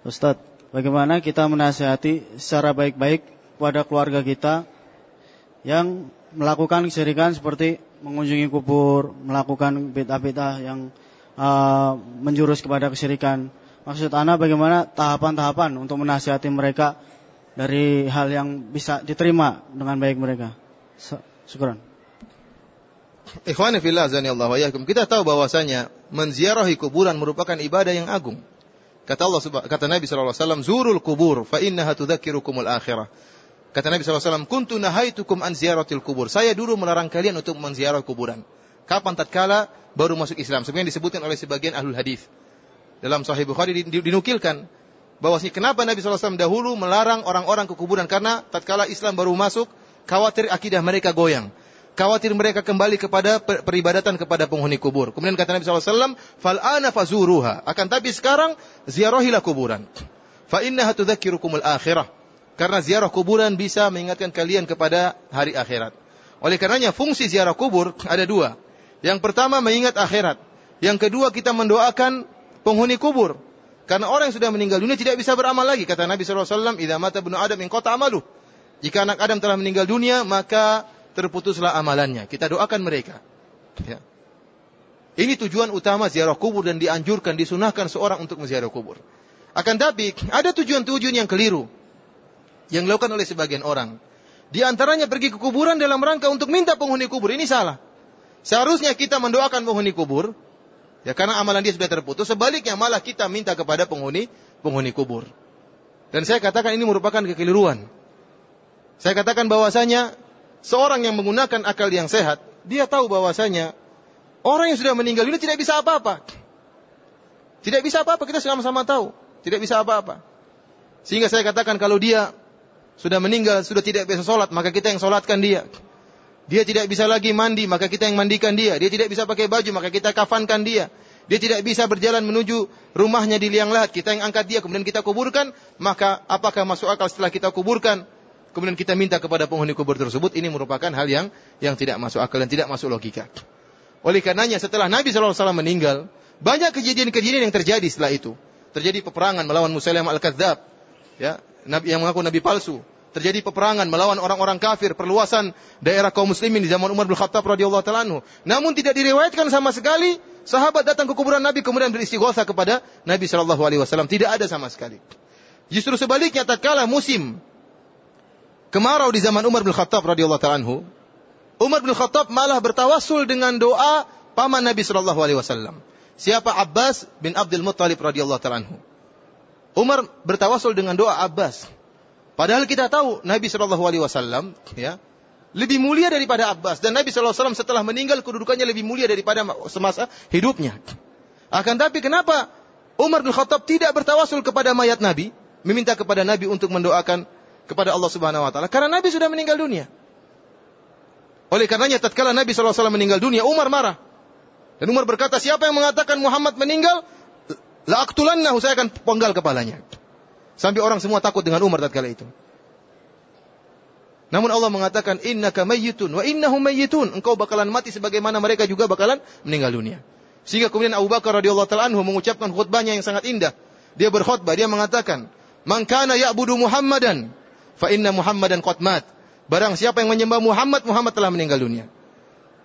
[SPEAKER 2] Ustaz, bagaimana kita menasihati secara baik-baik kepada keluarga kita yang melakukan kesirikan seperti mengunjungi kubur, melakukan bid'ah-bid'ah yang uh, menjurus kepada kesirikan. Maksud Anda bagaimana tahapan-tahapan untuk menasihati mereka dari hal yang bisa diterima dengan baik mereka. Syukran.
[SPEAKER 1] Ikhwani fillah Allah wa Kita tahu bahwasanya menziarahi kuburan merupakan ibadah yang agung. Kata Allah kata Nabi sallallahu alaihi wasallam, "Zurul kubur fa innaha tudzakirukumul akhirah." Kata Nabi sallallahu alaihi wasallam, "Kuntu nahaitukum an ziyaratil kubur." Saya dulu melarang kalian untuk menziarah kuburan. Kapan tatkala baru masuk Islam? Sebenarnya disebutkan oleh sebagian ahlul hadis dalam Sahih Bukhari dinukilkan bahwasanya kenapa Nabi SAW dahulu melarang orang-orang ke kuburan karena tatkala Islam baru masuk khawatir akidah mereka goyang khawatir mereka kembali kepada peribadatan kepada penghuni kubur. Kemudian kata Nabi SAW, Fal ana fazuruha. Akan tapi sekarang ziarahilah kuburan. Fa innaha tudzakirukumul akhirah. Karena ziarah kuburan bisa mengingatkan kalian kepada hari akhirat. Oleh karenanya fungsi ziarah kubur ada dua. Yang pertama mengingat akhirat. Yang kedua kita mendoakan penghuni kubur. Karena orang yang sudah meninggal dunia tidak bisa beramal lagi. Kata Nabi SAW, Idza mata ibnu Adam in kota. Jika anak Adam telah meninggal dunia, maka terputuslah amalannya. Kita doakan mereka. Ya. Ini tujuan utama ziarah kubur dan dianjurkan, disunahkan seorang untuk menziarah kubur. Akan tapi, ada tujuan-tujuan yang keliru. Yang dilakukan oleh sebagian orang. Di antaranya pergi ke kuburan dalam rangka untuk minta penghuni kubur. Ini salah. Seharusnya kita mendoakan penghuni kubur, Ya karena amalan dia sudah terputus, sebaliknya malah kita minta kepada penghuni penghuni kubur. Dan saya katakan ini merupakan kekeliruan. Saya katakan bahwasanya seorang yang menggunakan akal yang sehat, dia tahu bahwasanya orang yang sudah meninggal ini tidak bisa apa-apa. Tidak bisa apa-apa, kita sama-sama tahu. Tidak bisa apa-apa. Sehingga saya katakan kalau dia sudah meninggal, sudah tidak bisa sholat, maka kita yang sholatkan dia. Dia tidak bisa lagi mandi, maka kita yang mandikan dia. Dia tidak bisa pakai baju, maka kita kafankan dia. Dia tidak bisa berjalan menuju rumahnya di liang lahat. Kita yang angkat dia, kemudian kita kuburkan. Maka apakah masuk akal setelah kita kuburkan? Kemudian kita minta kepada penghuni kubur tersebut. Ini merupakan hal yang yang tidak masuk akal dan tidak masuk logika. Oleh karenanya setelah Nabi SAW meninggal, banyak kejadian-kejadian yang terjadi setelah itu. Terjadi peperangan melawan Musailamah al-Kadzab. Ya, yang mengaku Nabi palsu terjadi peperangan melawan orang-orang kafir, perluasan daerah kaum muslimin di zaman Umar bin Khattab radhiyallahu taala Namun tidak diriwayatkan sama sekali sahabat datang ke kuburan Nabi kemudian beristighosa kepada Nabi sallallahu alaihi wasallam. Tidak ada sama sekali. Justru sebaliknya tatkala musim kemarau di zaman Umar bin Khattab radhiyallahu taala Umar bin Khattab malah bertawassul dengan doa paman Nabi sallallahu alaihi wasallam. Siapa Abbas bin Abdul Muttalib radhiyallahu taala Umar bertawassul dengan doa Abbas Padahal kita tahu Nabi Shallallahu Alaihi Wasallam ya lebih mulia daripada Abbas dan Nabi Shallallahu Alaihi Wasallam setelah meninggal kedudukannya lebih mulia daripada semasa hidupnya. Akan tapi kenapa Umar bin Khattab tidak bertawasul kepada mayat Nabi, meminta kepada Nabi untuk mendoakan kepada Allah Subhanahu Wa Taala? Karena Nabi sudah meninggal dunia. Oleh karenanya tatkala Nabi Wasallam meninggal dunia, Umar marah. Dan Umar berkata, siapa yang mengatakan Muhammad meninggal, la aktulannahu, saya akan penggal kepalanya. Sampai orang semua takut dengan Umar tatkala itu. Namun Allah mengatakan innaka mayyitun wa innahum mayyitun. Engkau bakalan mati sebagaimana mereka juga bakalan meninggal dunia. Sehingga kemudian Abu Bakar radhiyallahu taala anhu mengucapkan khutbahnya yang sangat indah. Dia berkhutbah, dia mengatakan, "Man kana ya'budu Muhammadan fa inna Muhammadan qad mat." Barang siapa yang menyembah Muhammad, Muhammad telah meninggal dunia.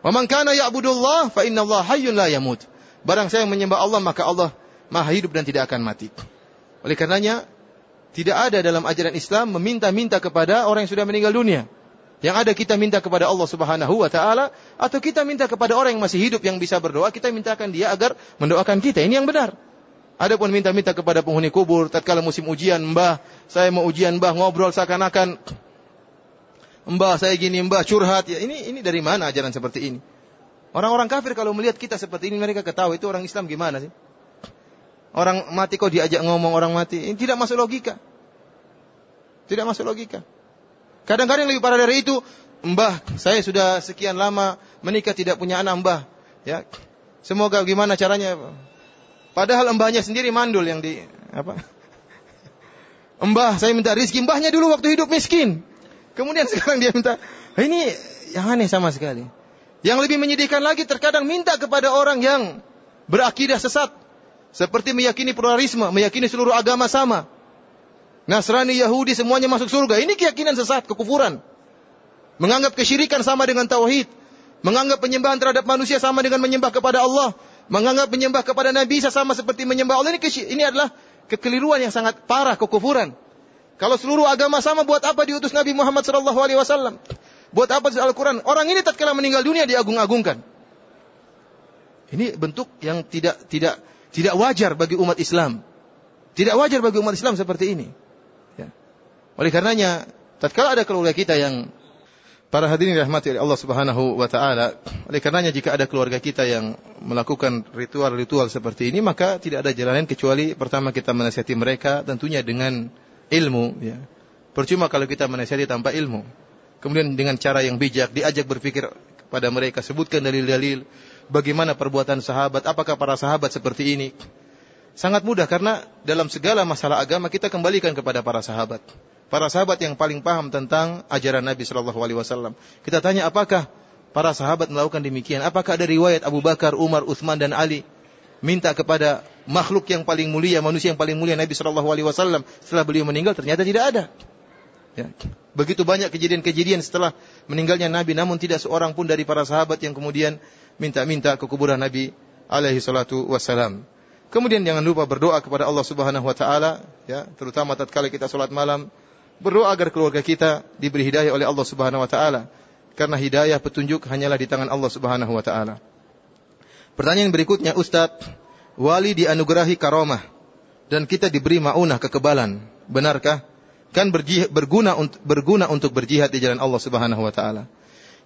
[SPEAKER 1] Wa man kana ya'budullah fa inna Allah hayyun la yamut. Barang siapa yang menyembah Allah, maka Allah Maha hidup dan tidak akan mati. Oleh karenanya, Tidak ada dalam ajaran Islam meminta-minta kepada orang yang sudah meninggal dunia. Yang ada kita minta kepada Allah Subhanahu wa taala atau kita minta kepada orang yang masih hidup yang bisa berdoa, kita mintakan dia agar mendoakan kita. Ini yang benar. Adapun minta-minta kepada penghuni kubur tatkala musim ujian, Mbah, saya mau ujian, Mbah, ngobrol seakan-akan Mbah, saya gini, Mbah, curhat. Ya, ini ini dari mana ajaran seperti ini? Orang-orang kafir kalau melihat kita seperti ini mereka ketahui itu orang Islam gimana sih? Orang mati kok diajak ngomong orang mati. Ini tidak masuk logika. Tidak masuk logika. Kadang-kadang lebih parah dari itu, Mbah, saya sudah sekian lama menikah tidak punya anak, Mbah. Ya. Semoga gimana caranya? Padahal mbahnya sendiri mandul yang di apa? Mbah, saya minta rizki. Mbahnya dulu waktu hidup miskin. Kemudian sekarang dia minta. Ini yang aneh sama sekali. Yang lebih menyedihkan lagi terkadang minta kepada orang yang berakidah sesat. Seperti meyakini pluralisme, meyakini seluruh agama sama. Nasrani, Yahudi semuanya masuk surga. Ini keyakinan sesat, kekufuran. Menganggap kesyirikan sama dengan tauhid. Menganggap penyembahan terhadap manusia sama dengan menyembah kepada Allah. Menganggap menyembah kepada Nabi sama seperti menyembah Allah. Ini, ini adalah kekeliruan yang sangat parah, kekufuran. Kalau seluruh agama sama, buat apa diutus Nabi Muhammad SAW? Buat apa di Al-Quran? Orang ini tatkala meninggal dunia diagung-agungkan. Ini bentuk yang tidak tidak tidak wajar bagi umat Islam. Tidak wajar bagi umat Islam seperti ini. Ya. Oleh karenanya, tatkala ada keluarga kita yang para hadirin rahmati Allah Subhanahu wa taala, oleh karenanya jika ada keluarga kita yang melakukan ritual-ritual seperti ini, maka tidak ada jalan lain kecuali pertama kita menasihati mereka tentunya dengan ilmu ya. Percuma kalau kita menasihati tanpa ilmu. Kemudian dengan cara yang bijak diajak berpikir kepada mereka, sebutkan dalil-dalil bagaimana perbuatan sahabat, apakah para sahabat seperti ini? Sangat mudah karena dalam segala masalah agama kita kembalikan kepada para sahabat. Para sahabat yang paling paham tentang ajaran Nabi Shallallahu Alaihi Wasallam. Kita tanya apakah para sahabat melakukan demikian? Apakah ada riwayat Abu Bakar, Umar, Uthman dan Ali minta kepada makhluk yang paling mulia, manusia yang paling mulia Nabi Shallallahu Alaihi Wasallam setelah beliau meninggal? Ternyata tidak ada. Ya. Begitu banyak kejadian-kejadian setelah meninggalnya Nabi, namun tidak seorang pun dari para sahabat yang kemudian minta-minta ke kuburan Nabi alaihi salatu wassalam. Kemudian jangan lupa berdoa kepada Allah Subhanahu wa taala ya, terutama tatkala kita salat malam, berdoa agar keluarga kita diberi hidayah oleh Allah Subhanahu wa taala. Karena hidayah petunjuk hanyalah di tangan Allah Subhanahu wa taala. Pertanyaan berikutnya, Ustaz, wali dianugerahi karomah dan kita diberi maunah kekebalan. Benarkah? Kan berguna untuk berguna untuk berjihad di jalan Allah Subhanahu wa taala.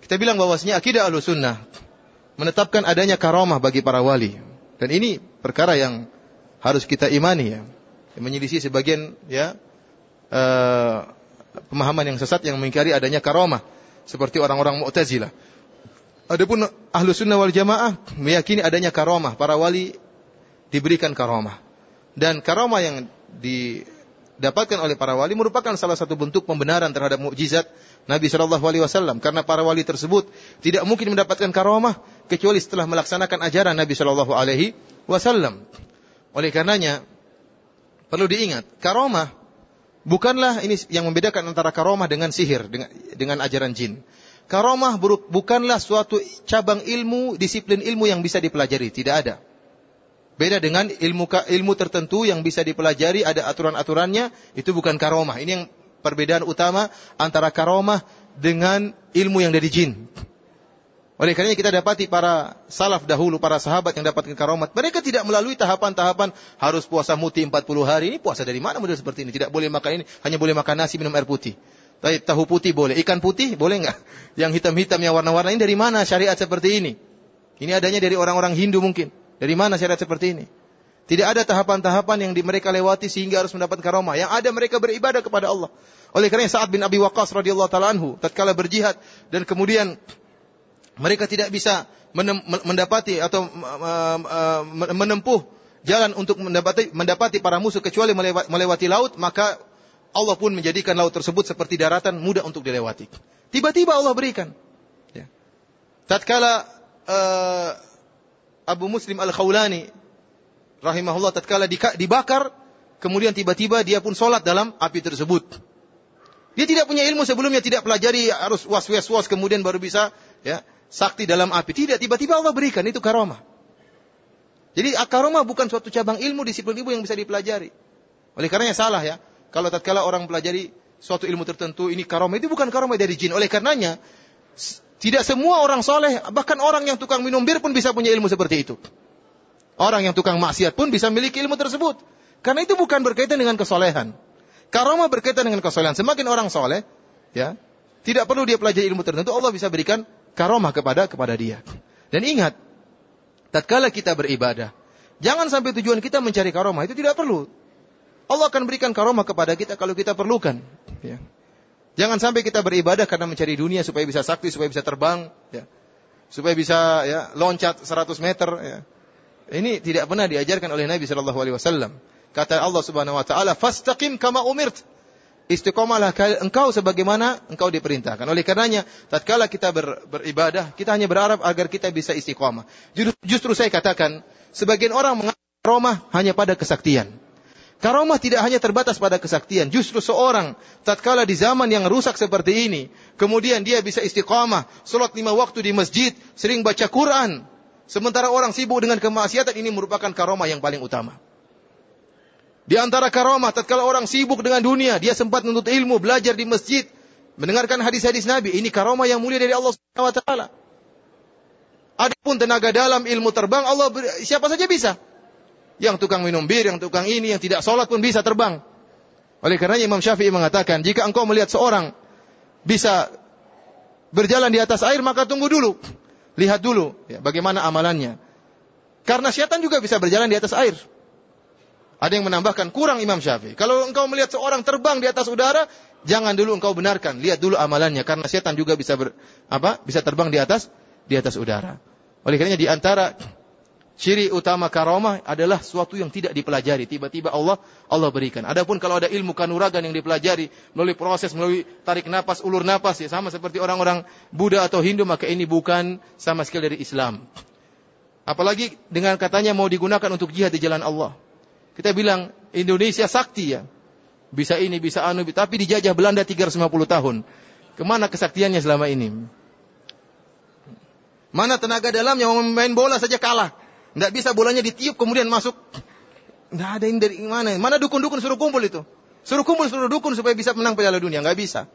[SPEAKER 1] Kita bilang bahwasanya akidah Ahlussunnah menetapkan adanya karomah bagi para wali. Dan ini perkara yang harus kita imani ya. Menyelisih sebagian ya uh, pemahaman yang sesat yang mengingkari adanya karomah seperti orang-orang Mu'tazilah. Adapun ahlu sunnah wal jamaah meyakini adanya karomah. Para wali diberikan karomah. Dan karomah yang didapatkan oleh para wali merupakan salah satu bentuk pembenaran terhadap mukjizat Nabi Shallallahu Alaihi Wasallam. Karena para wali tersebut tidak mungkin mendapatkan karomah kecuali setelah melaksanakan ajaran Nabi Shallallahu Alaihi Wasallam. Oleh karenanya perlu diingat karomah bukanlah ini yang membedakan antara karomah dengan sihir dengan, dengan ajaran jin. Karomah bukanlah suatu cabang ilmu, disiplin ilmu yang bisa dipelajari, tidak ada. Beda dengan ilmu ilmu tertentu yang bisa dipelajari, ada aturan-aturannya, itu bukan karomah. Ini yang perbedaan utama antara karomah dengan ilmu yang dari jin. Oleh karena kita dapati para salaf dahulu, para sahabat yang dapatkan karomat, mereka tidak melalui tahapan-tahapan harus puasa muti 40 hari. Ini puasa dari mana model seperti ini? Tidak boleh makan ini, hanya boleh makan nasi, minum air putih. Tapi tahu putih boleh, ikan putih boleh enggak? Yang hitam-hitam, yang warna-warna ini dari mana syariat seperti ini? Ini adanya dari orang-orang Hindu mungkin. Dari mana syariat seperti ini? Tidak ada tahapan-tahapan yang di mereka lewati sehingga harus mendapat karomah. Yang ada mereka beribadah kepada Allah. Oleh karena Sa'ad bin Abi Waqqas radhiyallahu taala anhu tatkala berjihad dan kemudian mereka tidak bisa mendapati atau menempuh jalan untuk mendapati, mendapati para musuh kecuali melewati laut, maka Allah pun menjadikan laut tersebut seperti daratan mudah untuk dilewati. Tiba-tiba Allah berikan. Ya. Tatkala uh, Abu Muslim Al-Khawlani rahimahullah tatkala dibakar, kemudian tiba-tiba dia pun sholat dalam api tersebut. Dia tidak punya ilmu sebelumnya, tidak pelajari harus was-was-was kemudian baru bisa ya sakti dalam api. Tidak, tiba-tiba Allah berikan itu karomah. Jadi karomah bukan suatu cabang ilmu, disiplin ilmu yang bisa dipelajari. Oleh karenanya salah ya. kalau tatkala orang pelajari suatu ilmu tertentu ini karomah itu bukan karomah dari jin. Oleh karenanya tidak semua orang soleh, bahkan orang yang tukang minum bir pun bisa punya ilmu seperti itu. Orang yang tukang maksiat pun bisa memiliki ilmu tersebut. Karena itu bukan berkaitan dengan kesolehan. Karomah berkaitan dengan kesolehan. Semakin orang soleh, ya, tidak perlu dia pelajari ilmu tertentu, Allah bisa berikan karomah kepada kepada dia. Dan ingat, tatkala kita beribadah, jangan sampai tujuan kita mencari karomah, itu tidak perlu. Allah akan berikan karomah kepada kita kalau kita perlukan. Ya. Jangan sampai kita beribadah karena mencari dunia supaya bisa sakti, supaya bisa terbang, ya. supaya bisa ya loncat 100 meter. Ya. Ini tidak pernah diajarkan oleh Nabi Shallallahu Alaihi Wasallam. Kata Allah Subhanahu Wa Taala, "Fastaqim kama umirt." Istiqomalah engkau sebagaimana engkau diperintahkan. Oleh karenanya, tatkala kita ber, beribadah, kita hanya berharap agar kita bisa istiqomah. Justru, justru saya katakan, sebagian orang menganggap karomah hanya pada kesaktian. Karomah tidak hanya terbatas pada kesaktian. Justru seorang tatkala di zaman yang rusak seperti ini, kemudian dia bisa istiqamah, salat lima waktu di masjid, sering baca Quran. Sementara orang sibuk dengan kemaksiatan ini merupakan karomah yang paling utama. Di antara karomah tatkala orang sibuk dengan dunia, dia sempat menuntut ilmu, belajar di masjid, mendengarkan hadis-hadis Nabi. Ini karomah yang mulia dari Allah Subhanahu wa taala. Adapun tenaga dalam ilmu terbang Allah siapa saja bisa. Yang tukang minum bir, yang tukang ini, yang tidak sholat pun bisa terbang. Oleh karenanya Imam Syafi'i mengatakan, jika engkau melihat seorang bisa berjalan di atas air, maka tunggu dulu. Lihat dulu ya, bagaimana amalannya. Karena syaitan juga bisa berjalan di atas air. Ada yang menambahkan kurang Imam Syafi'i. Kalau engkau melihat seorang terbang di atas udara, jangan dulu engkau benarkan, lihat dulu amalannya karena syaitan juga bisa ber, apa? bisa terbang di atas di atas udara. Oleh karenanya di antara Ciri utama karomah adalah suatu yang tidak dipelajari. Tiba-tiba Allah Allah berikan. Adapun kalau ada ilmu kanuragan yang dipelajari melalui proses, melalui tarik napas, ulur napas, ya sama seperti orang-orang Buddha atau Hindu, maka ini bukan sama sekali dari Islam. Apalagi dengan katanya mau digunakan untuk jihad di jalan Allah. Kita bilang Indonesia sakti ya. Bisa ini, bisa anu, tapi dijajah Belanda 350 tahun. Ke mana kesaktiannya selama ini? Mana tenaga dalam yang main bola saja kalah. Tidak bisa bolanya ditiup kemudian masuk. Tidak ada yang dari mana. Mana dukun-dukun suruh kumpul itu. Suruh kumpul suruh dukun supaya bisa menang piala dunia. Nggak bisa.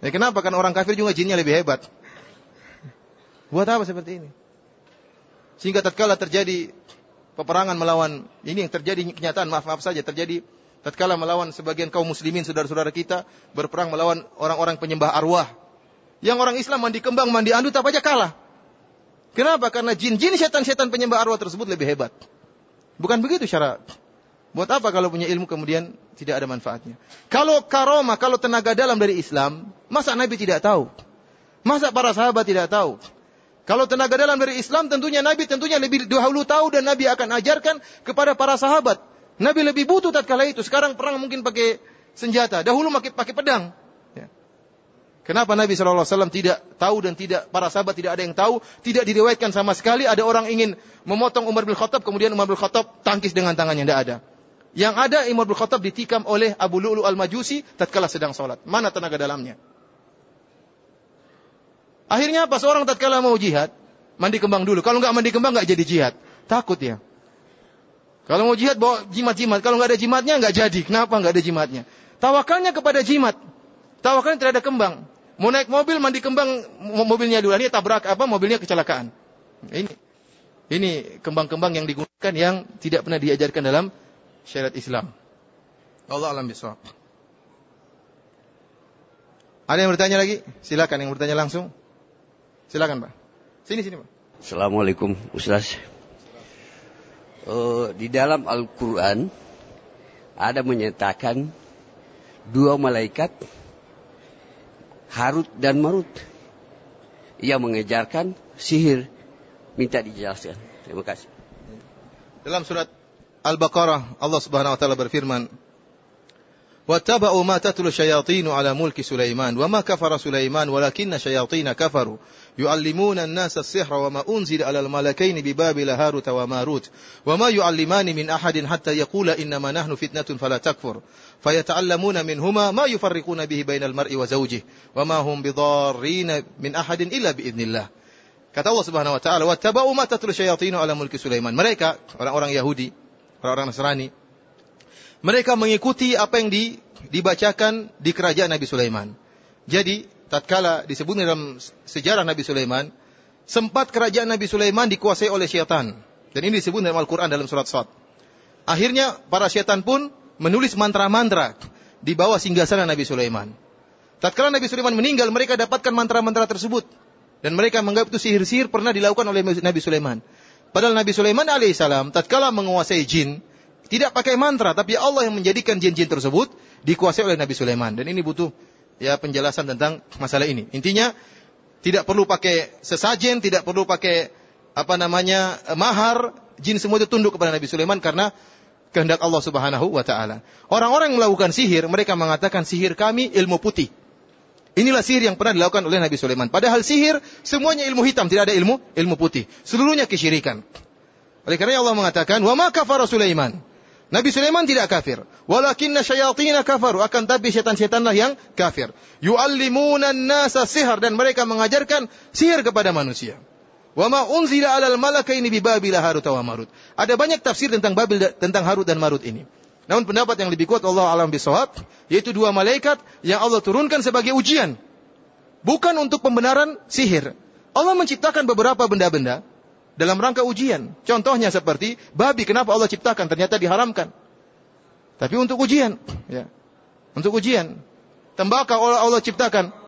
[SPEAKER 1] Ya, kenapa? Karena orang kafir juga jinnya lebih hebat. Buat apa seperti ini? Sehingga tatkala terjadi peperangan melawan ini yang terjadi kenyataan maaf maaf saja terjadi tatkala melawan sebagian kaum muslimin saudara-saudara kita berperang melawan orang-orang penyembah arwah. Yang orang Islam mandi kembang, mandi andut apa aja kalah. Kenapa? Karena jin-jin setan-setan penyembah arwah tersebut lebih hebat. Bukan begitu syarat. Buat apa kalau punya ilmu kemudian tidak ada manfaatnya? Kalau karoma, kalau tenaga dalam dari Islam, masa Nabi tidak tahu? Masa para sahabat tidak tahu? Kalau tenaga dalam dari Islam, tentunya Nabi tentunya lebih dahulu tahu dan Nabi akan ajarkan kepada para sahabat. Nabi lebih butuh tatkala itu. Sekarang perang mungkin pakai senjata. Dahulu pakai pakai pedang. Kenapa Nabi SAW tidak tahu dan tidak para sahabat tidak ada yang tahu, tidak diriwayatkan sama sekali ada orang ingin memotong Umar bin Khattab kemudian Umar bin Khattab tangkis dengan tangannya tidak ada. Yang ada Umar bin Khattab ditikam oleh Abu Lu'lu al-Majusi tatkala sedang sholat. Mana tenaga dalamnya? Akhirnya apa? Seorang tatkala mau jihad, mandi kembang dulu. Kalau nggak mandi kembang nggak jadi jihad. Takut ya. Kalau mau jihad bawa jimat-jimat. Kalau nggak ada jimatnya nggak jadi. Kenapa nggak ada jimatnya? Tawakalnya kepada jimat. Tawakalnya ada kembang. Mau naik mobil mandi kembang mobilnya dulu. Ini tabrak apa mobilnya kecelakaan. Ini ini kembang-kembang yang digunakan yang tidak pernah diajarkan dalam syariat Islam. Allah alam bisawab. Ada yang bertanya lagi? Silakan yang bertanya langsung. Silakan, Pak. Sini sini, Pak.
[SPEAKER 3] Assalamualaikum, Ustaz. Uh, di dalam Al-Quran ada menyatakan dua malaikat Harut dan Marut yang mengejarkan sihir. Minta dijelaskan. Terima kasih.
[SPEAKER 1] Dalam surat Al-Baqarah Allah Subhanahu wa taala berfirman, واتبعوا ما تتلو الشياطين على ملك سليمان وما كفر سليمان ولكن الشياطين كفروا. يعلمون الناس السحر وما أنزل على الملكين ببابل هاروت وماروت وما يعلمان من أحد حتى يقول إنما نحن فتنة فلا تكفر. فيتعلمون منهما ما يفرقون به بين المرء وزوجه وما هم بضارين من أحد إلا بإذن الله. Kata Allah Subhanahu wa taala, ما ma الشياطين على ala mulki Sulaiman." Mereka orang-orang Yahudi, orang-orang Nasrani, mereka mengikuti apa yang di dibacakan di kerajaan Nabi Sulaiman. Jadi, tatkala disebut dalam sejarah Nabi Sulaiman, sempat kerajaan Nabi Sulaiman dikuasai oleh syaitan. Dan ini disebut dalam Al-Quran dalam surat Sad. Akhirnya, para syaitan pun menulis mantra-mantra di bawah singgasana Nabi Sulaiman. Tatkala Nabi Sulaiman meninggal, mereka dapatkan mantra-mantra tersebut. Dan mereka menganggap itu sihir-sihir pernah dilakukan oleh Nabi Sulaiman. Padahal Nabi Sulaiman alaihissalam tatkala menguasai jin, tidak pakai mantra, tapi Allah yang menjadikan jin-jin tersebut dikuasai oleh Nabi Sulaiman. Dan ini butuh ya penjelasan tentang masalah ini. Intinya tidak perlu pakai sesajen, tidak perlu pakai apa namanya mahar, jin semua itu tunduk kepada Nabi Sulaiman karena kehendak Allah Subhanahu wa taala. Orang-orang yang melakukan sihir, mereka mengatakan sihir kami ilmu putih. Inilah sihir yang pernah dilakukan oleh Nabi Sulaiman. Padahal sihir semuanya ilmu hitam, tidak ada ilmu ilmu putih. Seluruhnya kesyirikan. Oleh karena Allah mengatakan, "Wa ma kafara Sulaiman." Nabi Sulaiman tidak kafir. Walakinna syayatina kafaru. Akan tapi setan-setanlah yang kafir. Yu'allimuna nasa sihir. Dan mereka mengajarkan sihir kepada manusia. Wa ma unzila alal malakaini bi Babil Harut wa Marut. Ada banyak tafsir tentang Babil tentang Harut dan Marut ini. Namun pendapat yang lebih kuat Allah alam bisawab yaitu dua malaikat yang Allah turunkan sebagai ujian. Bukan untuk pembenaran sihir. Allah menciptakan beberapa benda-benda dalam rangka ujian. Contohnya seperti babi kenapa Allah ciptakan ternyata diharamkan. Tapi untuk ujian, ya. Untuk ujian. Tembakau Allah, Allah ciptakan